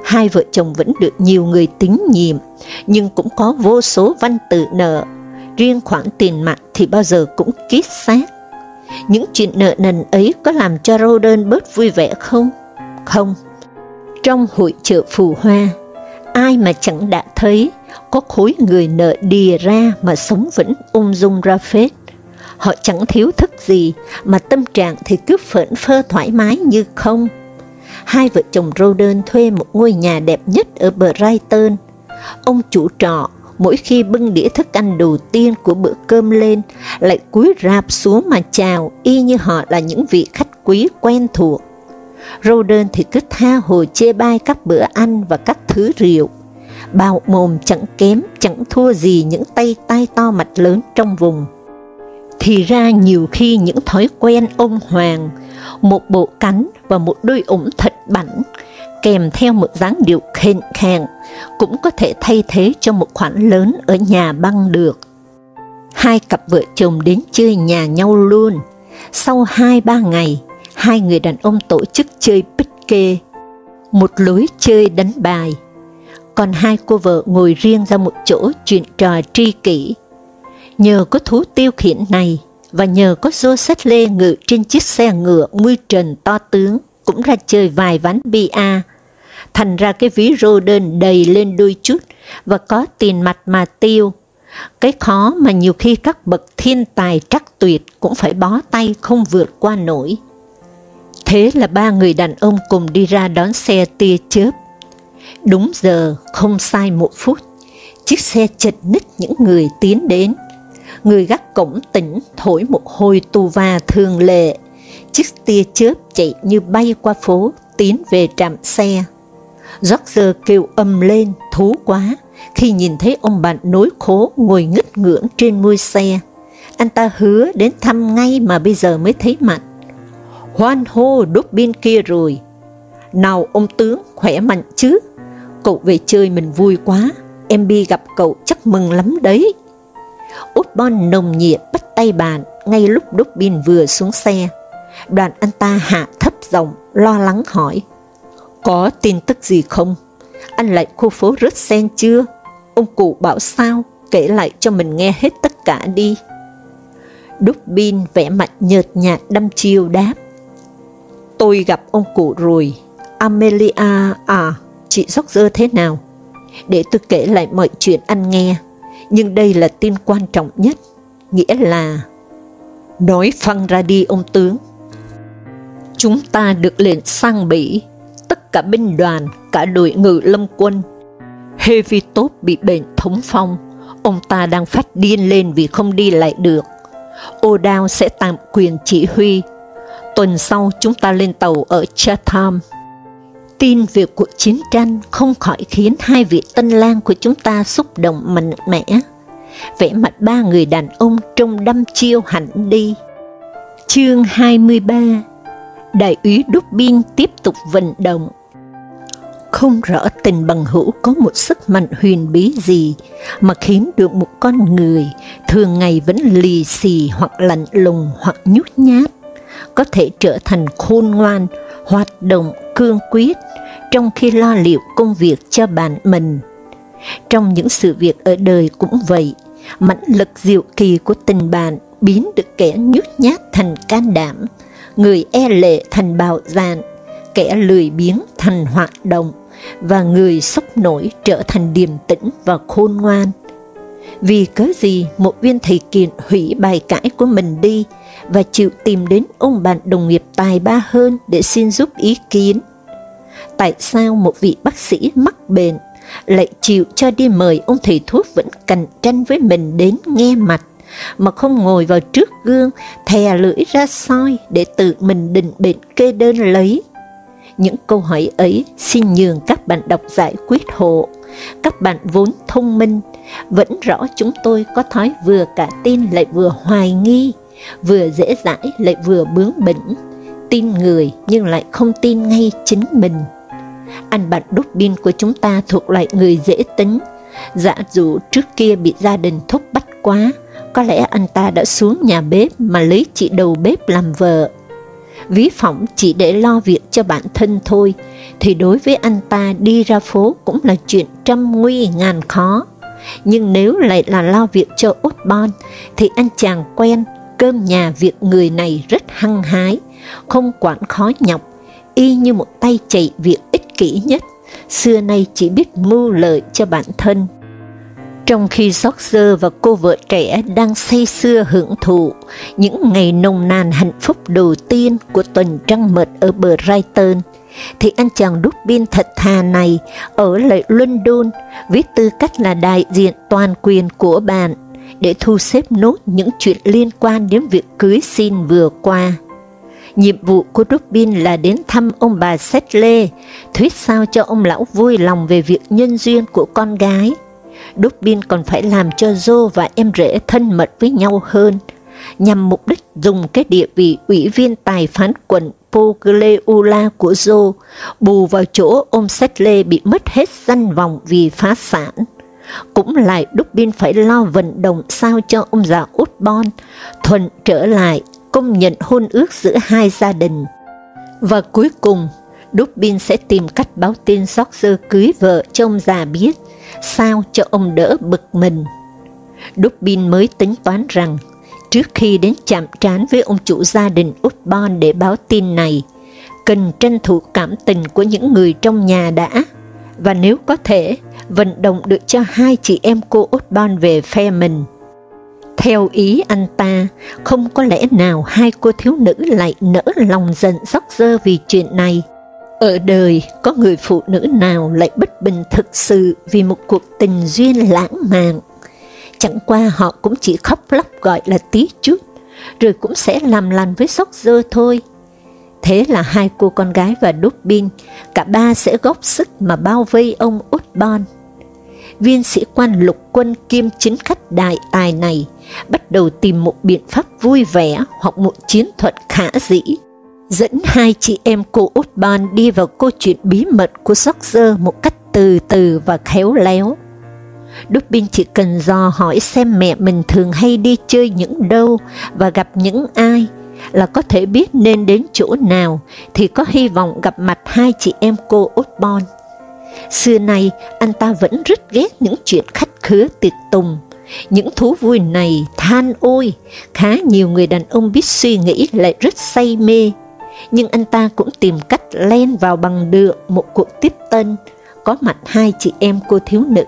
Hai vợ chồng vẫn được nhiều người tín nhiệm, nhưng cũng có vô số văn tự nợ, riêng khoản tiền mặt thì bao giờ cũng kít xác. Những chuyện nợ nần ấy có làm cho Roden bớt vui vẻ không? Không. Trong hội chợ phù hoa, ai mà chẳng đã thấy có khối người nợ đìa ra mà sống vẫn ung dung ra phết. Họ chẳng thiếu thức gì, mà tâm trạng thì cứ phởn phơ thoải mái như không. Hai vợ chồng Roden thuê một ngôi nhà đẹp nhất ở Brighton. Ông chủ trọ mỗi khi bưng đĩa thức ăn đầu tiên của bữa cơm lên, lại cúi rạp xuống mà chào, y như họ là những vị khách quý quen thuộc. Roden thì cứ tha hồ chê bai các bữa ăn và các thứ rượu. Bào mồm chẳng kém, chẳng thua gì những tay tai to mặt lớn trong vùng. Thì ra nhiều khi những thói quen ông hoàng, một bộ cánh và một đôi ủng thật bảnh, kèm theo một dáng điệu khền khàng, cũng có thể thay thế cho một khoản lớn ở nhà băng được. Hai cặp vợ chồng đến chơi nhà nhau luôn. Sau hai ba ngày, hai người đàn ông tổ chức chơi bích kê, một lối chơi đánh bài. Còn hai cô vợ ngồi riêng ra một chỗ chuyện trò tri kỷ. Nhờ có thú tiêu khiển này, và nhờ có Joseph Lê ngự trên chiếc xe ngựa nguy trần to tướng, cũng ra chơi vài ván bia, thành ra cái ví rô đơn đầy lên đôi chút, và có tiền mặt mà tiêu. Cái khó mà nhiều khi các bậc thiên tài trắc tuyệt cũng phải bó tay không vượt qua nổi. Thế là ba người đàn ông cùng đi ra đón xe tia chớp. Đúng giờ, không sai một phút, chiếc xe chật ních những người tiến đến. Người gác cổng tỉnh thổi một hồi tu va thường lệ, chiếc tia chớp chạy như bay qua phố, tiến về trạm xe. George kêu âm lên, thú quá, khi nhìn thấy ông bạn nối khố ngồi ngất ngưỡng trên môi xe. Anh ta hứa đến thăm ngay mà bây giờ mới thấy mặt. Hoan hô đốt bên kia rồi. Nào ông tướng khỏe mạnh chứ? Cậu về chơi mình vui quá, em bi gặp cậu chắc mừng lắm đấy. Út bon nồng nhiệt bắt tay bạn ngay lúc đúc pin vừa xuống xe. Đoàn anh ta hạ thấp giọng, lo lắng hỏi. Có tin tức gì không? Anh lại khu phố rớt sen chưa? Ông cụ bảo sao? Kể lại cho mình nghe hết tất cả đi. Đúc Bin vẽ mặt nhợt nhạt đâm chiêu đáp. Tôi gặp ông cụ rồi. Amelia à, chị Roger thế nào? Để tôi kể lại mọi chuyện anh nghe. Nhưng đây là tin quan trọng nhất, nghĩa là nói phăng ra đi ông tướng. Chúng ta được lệnh sang Bỉ, tất cả binh đoàn, cả đội ngự lâm quân. Hevitop bị bệnh thống phong, ông ta đang phát điên lên vì không đi lại được. O'Dowd sẽ tạm quyền chỉ huy. Tuần sau chúng ta lên tàu ở Chatham. Tin về cuộc chiến tranh không khỏi khiến hai vị tân lang của chúng ta xúc động mạnh mẽ. Vẽ mặt ba người đàn ông trông đăm chiêu hẳn đi. Chương 23 Đại úy Đúc Biên tiếp tục vận động. Không rõ tình bằng hữu có một sức mạnh huyền bí gì mà khiến được một con người thường ngày vẫn lì xì hoặc lạnh lùng hoặc nhút nhát, có thể trở thành khôn ngoan, hoạt động, cương quyết, trong khi lo liệu công việc cho bạn mình. Trong những sự việc ở đời cũng vậy, mãnh lực diệu kỳ của tình bạn biến được kẻ nhút nhát thành can đảm, người e lệ thành bạo dạn, kẻ lười biếng thành hoạt động, và người sốc nổi trở thành điềm tĩnh và khôn ngoan. Vì cớ gì một viên thầy kiện hủy bài cãi của mình đi và chịu tìm đến ông bạn đồng nghiệp tài ba hơn để xin giúp ý kiến? Tại sao một vị bác sĩ mắc bệnh lại chịu cho đi mời ông thầy thuốc vẫn cạnh tranh với mình đến nghe mặt, mà không ngồi vào trước gương, thè lưỡi ra soi để tự mình định bệnh kê đơn lấy. Những câu hỏi ấy xin nhường các bạn đọc giải quyết hộ. Các bạn vốn thông minh, vẫn rõ chúng tôi có thói vừa cả tin lại vừa hoài nghi, vừa dễ dãi lại vừa bướng bỉnh, tin người nhưng lại không tin ngay chính mình. Anh bạn đốt pin của chúng ta thuộc loại người dễ tính, giả dụ trước kia bị gia đình thúc bắt quá, có lẽ anh ta đã xuống nhà bếp mà lấy chị đầu bếp làm vợ. Ví phỏng chỉ để lo việc cho bản thân thôi, thì đối với anh ta đi ra phố cũng là chuyện trăm nguy ngàn khó. Nhưng nếu lại là lo việc cho út bon, thì anh chàng quen, cơm nhà việc người này rất hăng hái, không quản khó nhọc, y như một tay chạy việc ích kỷ nhất, xưa nay chỉ biết mưu lợi cho bản thân. Trong khi George và cô vợ trẻ đang say sưa hưởng thụ những ngày nồng nàn hạnh phúc đầu tiên của tuần trăng mật ở bờ Brighton, thì anh chàng Dubin thật thà này ở lại London với tư cách là đại diện toàn quyền của bạn để thu xếp nốt những chuyện liên quan đến việc cưới xin vừa qua. Nhiệm vụ của Rubin là đến thăm ông bà Settle, thuyết sao cho ông lão vui lòng về việc nhân duyên của con gái. Dubin còn phải làm cho Joe và em rể thân mật với nhau hơn, nhằm mục đích dùng cái địa vị ủy viên tài phán quận Pogleula của Joe bù vào chỗ ông Settle bị mất hết danh vọng vì phá sản. Cũng lại Dubin phải lo vận động sao cho ông già Utbon thuận trở lại công nhận hôn ước giữa hai gia đình. Và cuối cùng, Dubin sẽ tìm cách báo tin George cưới vợ cho ông già biết, sao cho ông đỡ bực mình. Dubin mới tính toán rằng, trước khi đến chạm trán với ông chủ gia đình Upton để báo tin này, cần tranh thủ cảm tình của những người trong nhà đã, và nếu có thể, vận động được cho hai chị em cô Upton về phe mình. Theo ý anh ta, không có lẽ nào hai cô thiếu nữ lại nỡ lòng giận dốc dơ vì chuyện này. Ở đời, có người phụ nữ nào lại bất bình thực sự vì một cuộc tình duyên lãng mạn. Chẳng qua họ cũng chỉ khóc lóc gọi là tí chút, rồi cũng sẽ làm lành với sóc dơ thôi. Thế là hai cô con gái và đúc bin, cả ba sẽ góp sức mà bao vây ông Utbon. Viên sĩ quan lục quân kiêm chính khách đại tài này bắt đầu tìm một biện pháp vui vẻ hoặc một chiến thuật khả dĩ dẫn hai chị em cô Utban đi vào câu chuyện bí mật của George một cách từ từ và khéo léo. Dubin chỉ cần dò hỏi xem mẹ mình thường hay đi chơi những đâu và gặp những ai, là có thể biết nên đến chỗ nào thì có hy vọng gặp mặt hai chị em cô Utbon. Xưa nay, anh ta vẫn rất ghét những chuyện khách khứa tiệc tùng, những thú vui này than ôi, khá nhiều người đàn ông biết suy nghĩ lại rất say mê, nhưng anh ta cũng tìm cách len vào bằng được một cuộc tiếp tân, có mặt hai chị em cô thiếu nữ.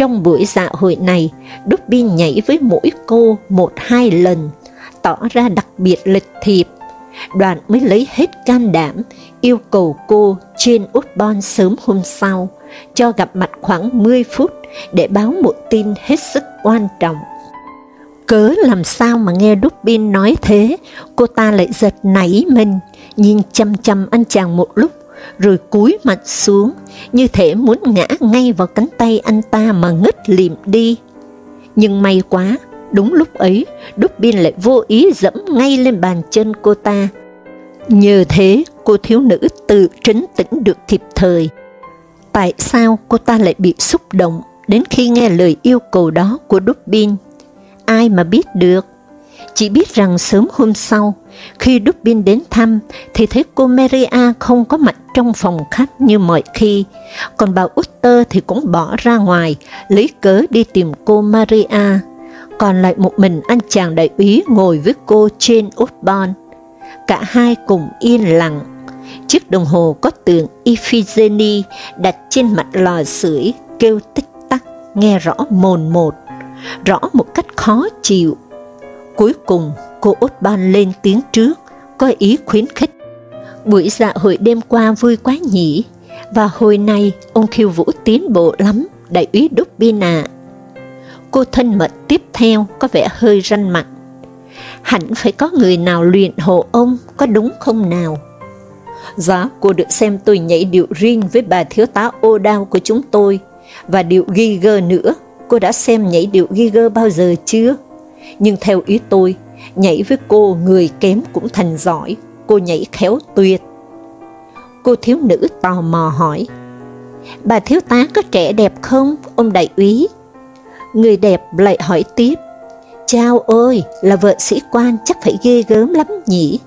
Trong buổi dạ hội này, Dubin nhảy với mỗi cô một hai lần, tỏ ra đặc biệt lịch thiệp. Đoàn mới lấy hết can đảm, yêu cầu cô trên Utbon sớm hôm sau, cho gặp mặt khoảng 10 phút để báo một tin hết sức quan trọng. Cớ làm sao mà nghe Dubin nói thế, cô ta lại giật nảy mình, nhìn chăm chăm anh chàng một lúc, rồi cúi mặt xuống, như thể muốn ngã ngay vào cánh tay anh ta mà ngất lịm đi. Nhưng may quá, đúng lúc ấy, Dubin lại vô ý dẫm ngay lên bàn chân cô ta. Nhờ thế, cô thiếu nữ tự trấn tĩnh được kịp thời. Tại sao cô ta lại bị xúc động đến khi nghe lời yêu cầu đó của Dubin? ai mà biết được. Chỉ biết rằng sớm hôm sau, khi Dubin đến thăm, thì thấy cô Maria không có mặt trong phòng khách như mọi khi, còn bà Utter thì cũng bỏ ra ngoài, lấy cớ đi tìm cô Maria. Còn lại một mình anh chàng đại úy ngồi với cô trên Upton Cả hai cùng yên lặng. Chiếc đồng hồ có tượng Iphigenie đặt trên mặt lò sưởi kêu tích tắc, nghe rõ mồn một rõ một cách khó chịu. Cuối cùng, cô út ban lên tiếng trước, có ý khuyến khích. Buổi dạ hội đêm qua vui quá nhỉ, và hồi nay ông khiêu vũ tiến bộ lắm, đại úy Đúc Bina. Cô thân mật tiếp theo có vẻ hơi ranh mặt. Hẳn phải có người nào luyện hộ ông, có đúng không nào? Dạ, cô được xem tôi nhảy điệu riêng với bà thiếu tá ô đao của chúng tôi, và điệu ghi gơ nữa cô đã xem nhảy điệu Giger bao giờ chưa? Nhưng theo ý tôi, nhảy với cô người kém cũng thành giỏi, cô nhảy khéo tuyệt. Cô thiếu nữ tò mò hỏi, bà thiếu tá có trẻ đẹp không, ông đại úy? Người đẹp lại hỏi tiếp, Chao ơi, là vợ sĩ quan chắc phải ghê gớm lắm nhỉ?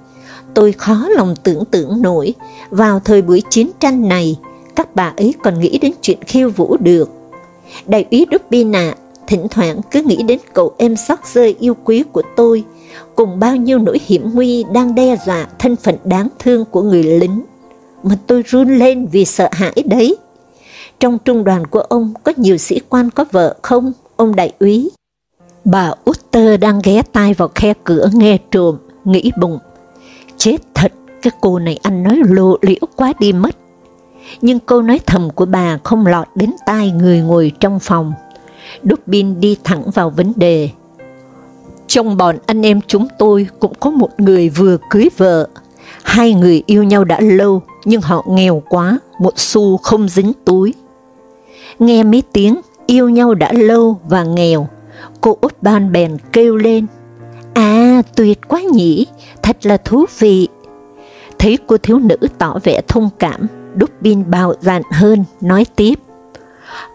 Tôi khó lòng tưởng tượng nổi, vào thời buổi chiến tranh này, các bà ấy còn nghĩ đến chuyện khiêu vũ được. Đại úy Dubina thỉnh thoảng cứ nghĩ đến cậu em sóc rơi yêu quý của tôi, cùng bao nhiêu nỗi hiểm nguy đang đe dọa thân phận đáng thương của người lính, mà tôi run lên vì sợ hãi đấy. Trong trung đoàn của ông có nhiều sĩ quan có vợ không, ông đại úy? Bà Utter đang ghé tai vào khe cửa nghe trộm, nghĩ bụng. Chết thật, cái cô này ăn nói lộ liễu quá đi mất nhưng câu nói thầm của bà không lọt đến tai người ngồi trong phòng. Dubin đi thẳng vào vấn đề. Trong bọn anh em chúng tôi cũng có một người vừa cưới vợ. Hai người yêu nhau đã lâu, nhưng họ nghèo quá, một xu không dính túi. Nghe mấy tiếng yêu nhau đã lâu và nghèo, cô út ban bèn kêu lên. À, tuyệt quá nhỉ, thật là thú vị. Thấy cô thiếu nữ tỏ vẻ thông cảm, Dubin bạo dạn hơn, nói tiếp.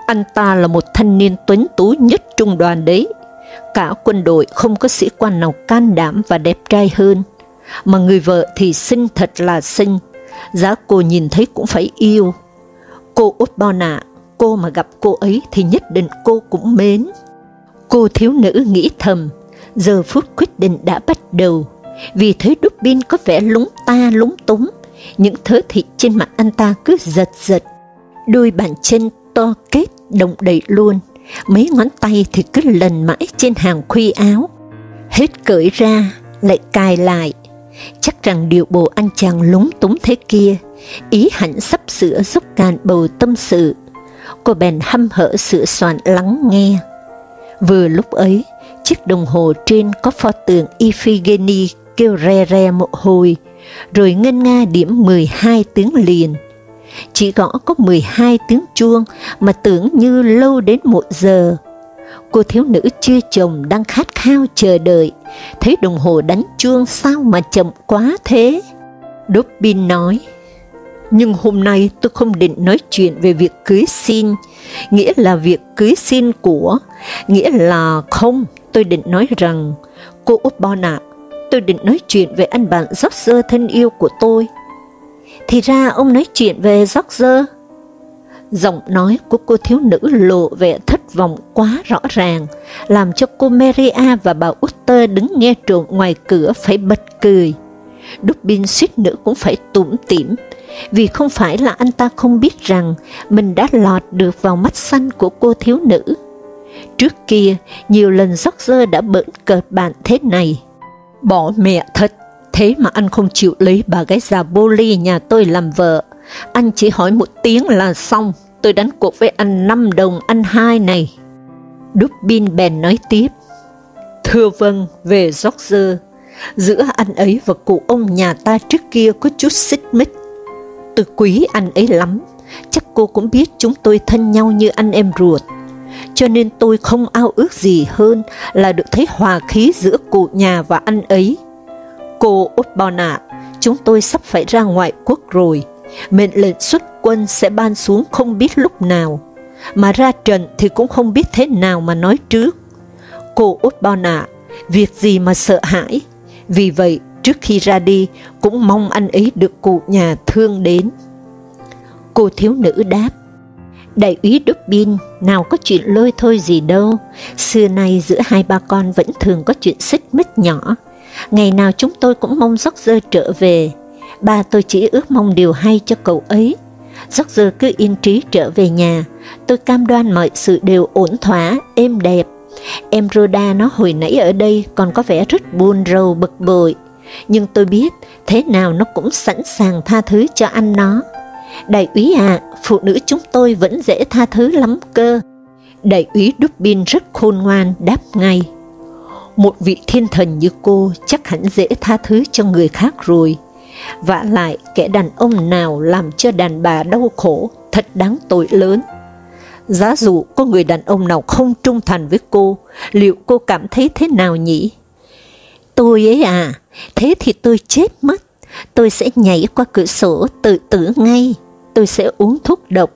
Anh ta là một thanh niên tuấn tú nhất trung đoàn đấy. Cả quân đội không có sĩ quan nào can đảm và đẹp trai hơn. Mà người vợ thì xinh thật là xinh, giá cô nhìn thấy cũng phải yêu. Cô út bao nạ, cô mà gặp cô ấy thì nhất định cô cũng mến. Cô thiếu nữ nghĩ thầm, giờ phút quyết định đã bắt đầu, vì thấy Dubin có vẻ lúng ta lúng túng, những thớ thịt trên mặt anh ta cứ giật giật, đôi bàn chân to kết động đậy luôn, mấy ngón tay thì cứ lần mãi trên hàng khuy áo, hết cởi ra, lại cài lại. Chắc rằng điều bộ anh chàng lúng túng thế kia, ý hẳn sắp sửa giúp càn bầu tâm sự. Cô bèn hăm hở sửa soạn lắng nghe. Vừa lúc ấy, chiếc đồng hồ trên có pho tượng Iphigenie kêu re re một hồi, rồi ngân nga điểm 12 tiếng liền. Chỉ gõ có 12 tiếng chuông mà tưởng như lâu đến một giờ. Cô thiếu nữ chưa chồng đang khát khao chờ đợi, thấy đồng hồ đánh chuông sao mà chậm quá thế. Dobbin nói, nhưng hôm nay tôi không định nói chuyện về việc cưới xin, nghĩa là việc cưới xin của, nghĩa là không, tôi định nói rằng, cô Upbon ạ, tôi định nói chuyện về anh bạn George thân yêu của tôi. Thì ra ông nói chuyện về George. Giọng nói của cô thiếu nữ lộ vẻ thất vọng quá rõ ràng, làm cho cô Maria và bà Utter đứng nghe trộm ngoài cửa phải bật cười. Dubin suýt nữa cũng phải tủm tỉm, vì không phải là anh ta không biết rằng mình đã lọt được vào mắt xanh của cô thiếu nữ. Trước kia, nhiều lần George đã bỡn cợt bạn thế này. Bỏ mẹ thật, thế mà anh không chịu lấy bà gái già bô ly nhà tôi làm vợ. Anh chỉ hỏi một tiếng là xong, tôi đánh cuộc với anh 5 đồng anh hai này. Dubin bèn nói tiếp. Thưa vâng, về George, giữa anh ấy và cụ ông nhà ta trước kia có chút xích mích. Tôi quý anh ấy lắm, chắc cô cũng biết chúng tôi thân nhau như anh em ruột. Cho nên tôi không ao ước gì hơn là được thấy hòa khí giữa cụ nhà và anh ấy. Cô Osborne chúng tôi sắp phải ra ngoại quốc rồi, mệnh lệnh xuất quân sẽ ban xuống không biết lúc nào, mà ra trận thì cũng không biết thế nào mà nói trước. Cô Osborne việc gì mà sợ hãi, vì vậy trước khi ra đi cũng mong anh ấy được cụ nhà thương đến. Cô thiếu nữ đáp, Đại úy Dubin, nào có chuyện lôi thôi gì đâu, xưa nay giữa hai ba con vẫn thường có chuyện xích mích nhỏ. Ngày nào chúng tôi cũng mong George trở về, ba tôi chỉ ước mong điều hay cho cậu ấy. George cứ yên trí trở về nhà, tôi cam đoan mọi sự đều ổn thỏa, êm đẹp. Em Rhoda nó hồi nãy ở đây còn có vẻ rất buồn rầu bực bội, nhưng tôi biết thế nào nó cũng sẵn sàng tha thứ cho anh nó. Đại úy à, phụ nữ chúng tôi vẫn dễ tha thứ lắm cơ. Đại úy Dubin rất khôn ngoan đáp ngay. Một vị thiên thần như cô chắc hẳn dễ tha thứ cho người khác rồi. Và lại kẻ đàn ông nào làm cho đàn bà đau khổ thật đáng tội lớn. Giá dù có người đàn ông nào không trung thành với cô, liệu cô cảm thấy thế nào nhỉ? Tôi ấy à, thế thì tôi chết mất, tôi sẽ nhảy qua cửa sổ tự tử ngay, tôi sẽ uống thuốc độc,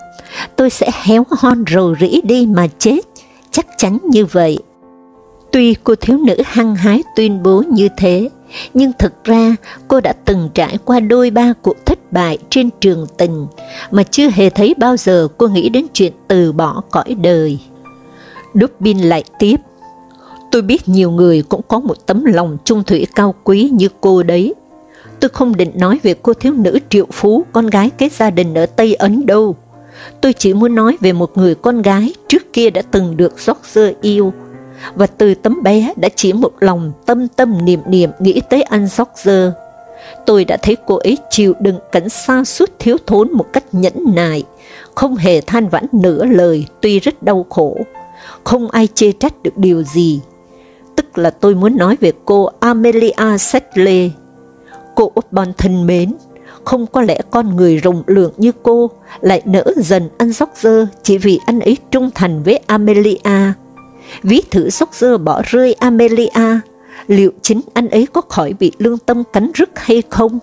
tôi sẽ héo hon rầu rĩ đi mà chết, chắc chắn như vậy. Tuy cô thiếu nữ hăng hái tuyên bố như thế, nhưng thực ra cô đã từng trải qua đôi ba cuộc thất bại trên trường tình, mà chưa hề thấy bao giờ cô nghĩ đến chuyện từ bỏ cõi đời. Dubin lại tiếp, tôi biết nhiều người cũng có một tấm lòng trung thủy cao quý như cô đấy. Tôi không định nói về cô thiếu nữ triệu phú, con gái cái gia đình ở Tây Ấn đâu. Tôi chỉ muốn nói về một người con gái trước kia đã từng được George yêu, và từ tấm bé đã chỉ một lòng tâm tâm niệm niệm nghĩ tới anh George. Tôi đã thấy cô ấy chịu đựng cảnh xa suốt thiếu thốn một cách nhẫn nại, không hề than vãn nửa lời tuy rất đau khổ, không ai chê trách được điều gì. Tức là tôi muốn nói về cô Amelia Sedley. Cô Upton thân mến, không có lẽ con người rộng lượng như cô lại nỡ dần ăn sóc dơ chỉ vì anh ấy trung thành với Amelia. Ví thử sóc dơ bỏ rơi Amelia liệu chính anh ấy có khỏi bị lương tâm cắn rứt hay không?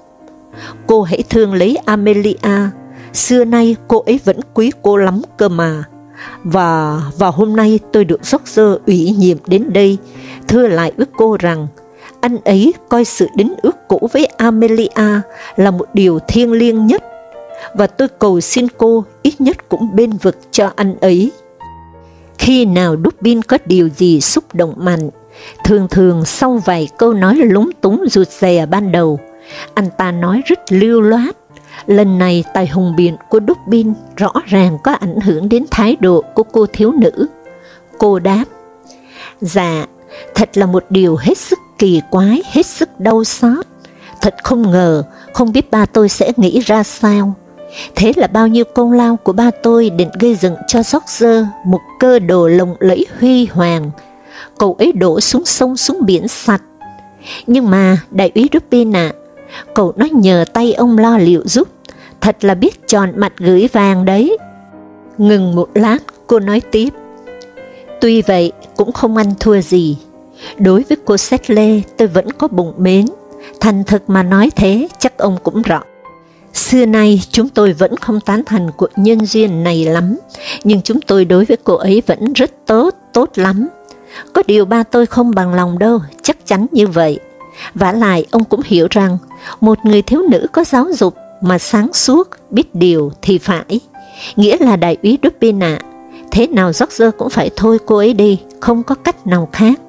Cô hãy thương lấy Amelia, xưa nay cô ấy vẫn quý cô lắm cơ mà. Và vào hôm nay tôi được sóc dơ ủy nhiệm đến đây, thưa lại với cô rằng, anh ấy coi sự đính ước cũ với Amelia là một điều thiêng liêng nhất, và tôi cầu xin cô ít nhất cũng bên vực cho anh ấy. Khi nào Dubin có điều gì xúc động mạnh, thường thường sau vài câu nói lúng túng rụt rè ban đầu, anh ta nói rất lưu loát, Lần này tài hùng biện của Dubin rõ ràng có ảnh hưởng đến thái độ của cô thiếu nữ. Cô đáp, Dạ, thật là một điều hết sức kỳ quái, hết sức đau xót. Thật không ngờ, không biết ba tôi sẽ nghĩ ra sao. Thế là bao nhiêu công lao của ba tôi định gây dựng cho George một cơ đồ lộng lẫy huy hoàng. Cậu ấy đổ xuống sông xuống biển sạch. Nhưng mà, đại úy Rupin ạ, cậu nói nhờ tay ông lo liệu giúp, thật là biết tròn mặt gửi vàng đấy. Ngừng một lát, cô nói tiếp. Tuy vậy, cũng không ăn thua gì. Đối với cô Xét Lê, tôi vẫn có bụng mến. Thành thực mà nói thế, chắc ông cũng rõ. Xưa nay, chúng tôi vẫn không tán thành cuộc nhân duyên này lắm, nhưng chúng tôi đối với cô ấy vẫn rất tốt, tốt lắm. Có điều ba tôi không bằng lòng đâu, chắc chắn như vậy. vả lại, ông cũng hiểu rằng, một người thiếu nữ có giáo dục mà sáng suốt, biết điều thì phải. Nghĩa là đại úy Dupin ạ, thế nào George cũng phải thôi cô ấy đi, không có cách nào khác.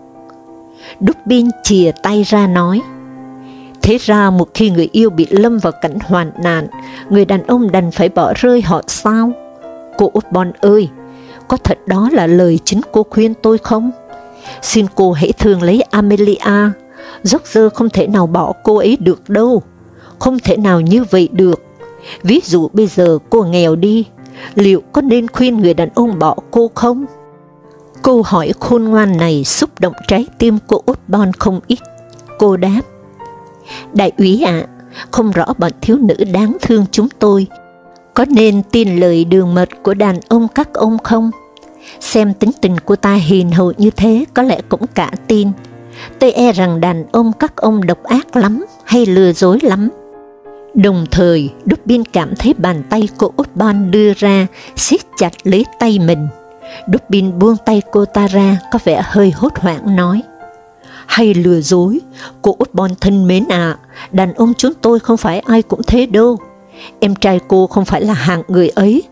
Dupin chìa tay ra nói, Thế ra một khi người yêu bị lâm vào cảnh hoàn nạn, người đàn ông đành phải bỏ rơi họ sao? Cô Osborne ơi, có thật đó là lời chính cô khuyên tôi không? Xin cô hãy thương lấy Amelia, George không thể nào bỏ cô ấy được đâu không thể nào như vậy được. Ví dụ bây giờ cô nghèo đi, liệu có nên khuyên người đàn ông bỏ cô không? Câu hỏi khôn ngoan này xúc động trái tim của út bon không ít. Cô đáp, Đại úy ạ, không rõ bọn thiếu nữ đáng thương chúng tôi, có nên tin lời đường mật của đàn ông các ông không? Xem tính tình của ta hiền hậu như thế có lẽ cũng cả tin. Tôi e rằng đàn ông các ông độc ác lắm hay lừa dối lắm. Đồng thời, Dubin cảm thấy bàn tay của Osborne đưa ra, siết chặt lấy tay mình. Dubin buông tay cô ta ra, có vẻ hơi hốt hoảng nói. Hay lừa dối, cô út bon thân mến à, đàn ông chúng tôi không phải ai cũng thế đâu. Em trai cô không phải là hạng người ấy.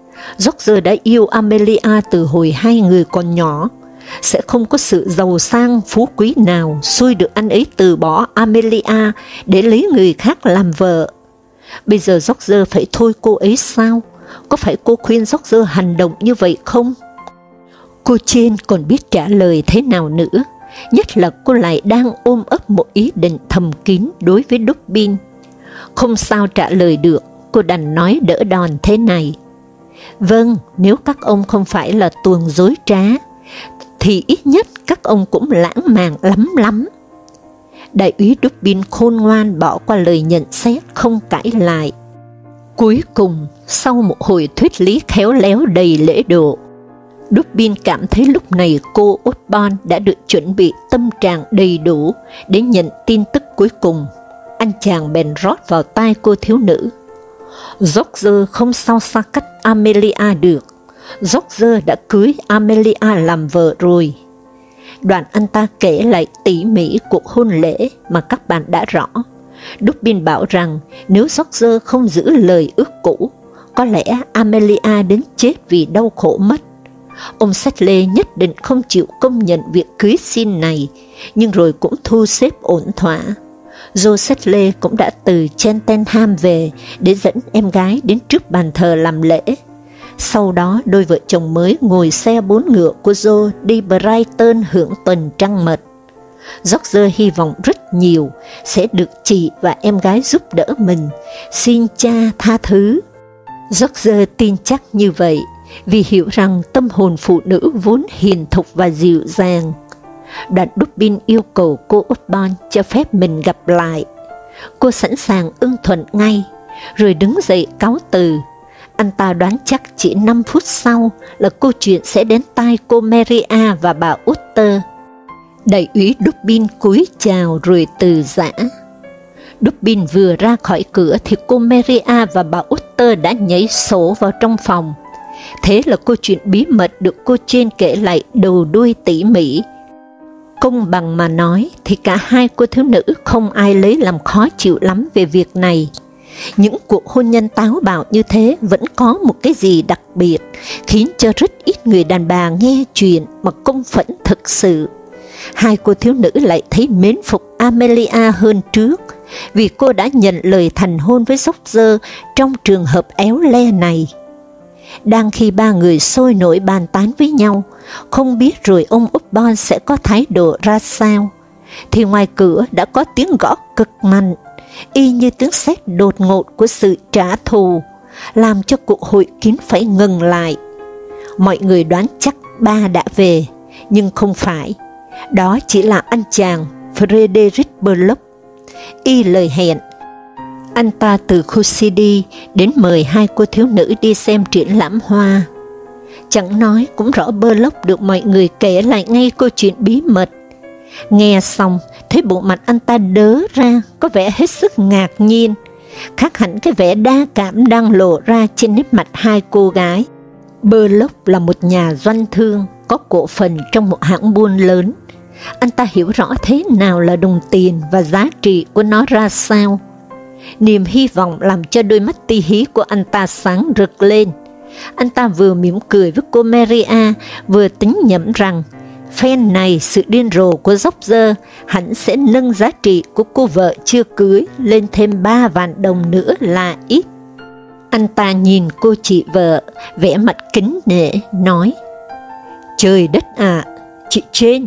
George đã yêu Amelia từ hồi hai người còn nhỏ. Sẽ không có sự giàu sang phú quý nào xui được anh ấy từ bỏ Amelia để lấy người khác làm vợ Bây giờ George phải thôi cô ấy sao? Có phải cô khuyên George hành động như vậy không? Cô trên còn biết trả lời thế nào nữa, nhất là cô lại đang ôm ấp một ý định thầm kín đối với Dubin. Không sao trả lời được, cô đành nói đỡ đòn thế này. Vâng, nếu các ông không phải là tuồng dối trá, thì ít nhất các ông cũng lãng mạn lắm lắm đại úy Dubin khôn ngoan bỏ qua lời nhận xét không cãi lại. Cuối cùng, sau một hồi thuyết lý khéo léo đầy lễ độ, Dubin cảm thấy lúc này cô Osborne đã được chuẩn bị tâm trạng đầy đủ để nhận tin tức cuối cùng. Anh chàng bèn rót vào tai cô thiếu nữ. George không sao xa cách Amelia được. George đã cưới Amelia làm vợ rồi đoạn anh ta kể lại tỉ mỉ cuộc hôn lễ mà các bạn đã rõ. Dubin bảo rằng nếu George không giữ lời ước cũ, có lẽ Amelia đến chết vì đau khổ mất. Ông Settle nhất định không chịu công nhận việc cưới xin này, nhưng rồi cũng thu xếp ổn thỏa. Joseph Lê cũng đã từ Cheltenham về để dẫn em gái đến trước bàn thờ làm lễ. Sau đó, đôi vợ chồng mới ngồi xe bốn ngựa của Joe đi Brighton hưởng tuần trăng mật. George hy vọng rất nhiều sẽ được chị và em gái giúp đỡ mình, xin cha tha thứ. George tin chắc như vậy, vì hiểu rằng tâm hồn phụ nữ vốn hiền thục và dịu dàng. Đoạn Dubin yêu cầu cô Osborne cho phép mình gặp lại. Cô sẵn sàng ưng thuận ngay, rồi đứng dậy cáo từ, anh ta đoán chắc chỉ 5 phút sau là câu chuyện sẽ đến tai cô Maria và bà Utter. Đại úy Dubin cúi chào rồi từ giã. Dubin vừa ra khỏi cửa thì cô Maria và bà Utter đã nhảy sổ vào trong phòng. Thế là câu chuyện bí mật được cô trên kể lại đầu đuôi tỉ mỉ. Công bằng mà nói thì cả hai cô thiếu nữ không ai lấy làm khó chịu lắm về việc này. Những cuộc hôn nhân táo bạo như thế vẫn có một cái gì đặc biệt, khiến cho rất ít người đàn bà nghe chuyện mà công phẫn thực sự. Hai cô thiếu nữ lại thấy mến phục Amelia hơn trước, vì cô đã nhận lời thành hôn với dốc dơ trong trường hợp éo le này. Đang khi ba người sôi nổi bàn tán với nhau, không biết rồi ông Upton sẽ có thái độ ra sao, thì ngoài cửa đã có tiếng gõ cực mạnh, y như tiếng sét đột ngột của sự trả thù, làm cho cuộc hội kiến phải ngừng lại. Mọi người đoán chắc ba đã về, nhưng không phải. Đó chỉ là anh chàng Frederick Burlock. Y lời hẹn anh ta từ khu CD đến mời hai cô thiếu nữ đi xem triển lãm hoa. Chẳng nói cũng rõ bơ lốc được mọi người kể lại ngay câu chuyện bí mật. Nghe xong, thấy bộ mặt anh ta đớ ra, có vẻ hết sức ngạc nhiên, khác hẳn cái vẻ đa cảm đang lộ ra trên nét mặt hai cô gái. Bơ lốc là một nhà doanh thương, có cổ phần trong một hãng buôn lớn. Anh ta hiểu rõ thế nào là đồng tiền và giá trị của nó ra sao Niềm hy vọng làm cho đôi mắt ti hí của anh ta sáng rực lên. Anh ta vừa mỉm cười với cô Maria, vừa tính nhẩm rằng, phen này sự điên rồ của dốc dơ hẳn sẽ nâng giá trị của cô vợ chưa cưới lên thêm ba vạn đồng nữa là ít. Anh ta nhìn cô chị vợ, vẽ mặt kính nể, nói, Trời đất ạ, à, chị trên,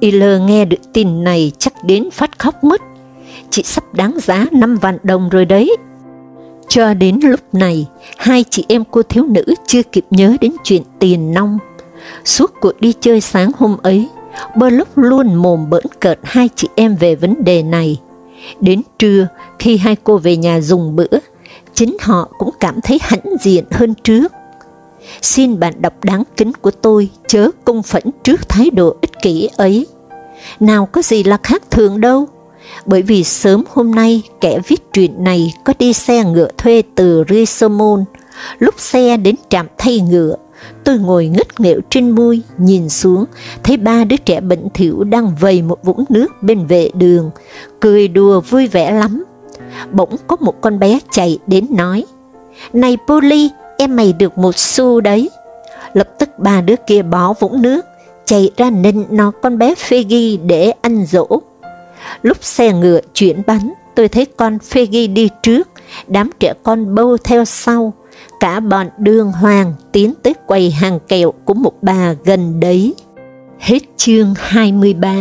Iller nghe được tin này chắc đến phát khóc mất chị sắp đáng giá 5 vạn đồng rồi đấy. Cho đến lúc này, hai chị em cô thiếu nữ chưa kịp nhớ đến chuyện tiền nong. Suốt cuộc đi chơi sáng hôm ấy, bơ lúc luôn mồm bỡn cợt hai chị em về vấn đề này. Đến trưa, khi hai cô về nhà dùng bữa, chính họ cũng cảm thấy hãnh diện hơn trước. Xin bạn đọc đáng kính của tôi chớ công phẫn trước thái độ ích kỷ ấy. Nào có gì là khác thường đâu bởi vì sớm hôm nay kẻ viết truyện này có đi xe ngựa thuê từ Risomon. Lúc xe đến trạm thay ngựa, tôi ngồi ngất nghẹo trên mui, nhìn xuống, thấy ba đứa trẻ bệnh thiểu đang vầy một vũng nước bên vệ đường, cười đùa vui vẻ lắm. Bỗng có một con bé chạy đến nói, Này Polly, em mày được một xu đấy. Lập tức ba đứa kia bỏ vũng nước, chạy ra nịnh nó con bé Peggy để ăn dỗ. Lúc xe ngựa chuyển bánh, tôi thấy con Peggy đi trước, đám trẻ con bâu theo sau, cả bọn đường hoàng tiến tới quầy hàng kẹo của một bà gần đấy. Hết chương 23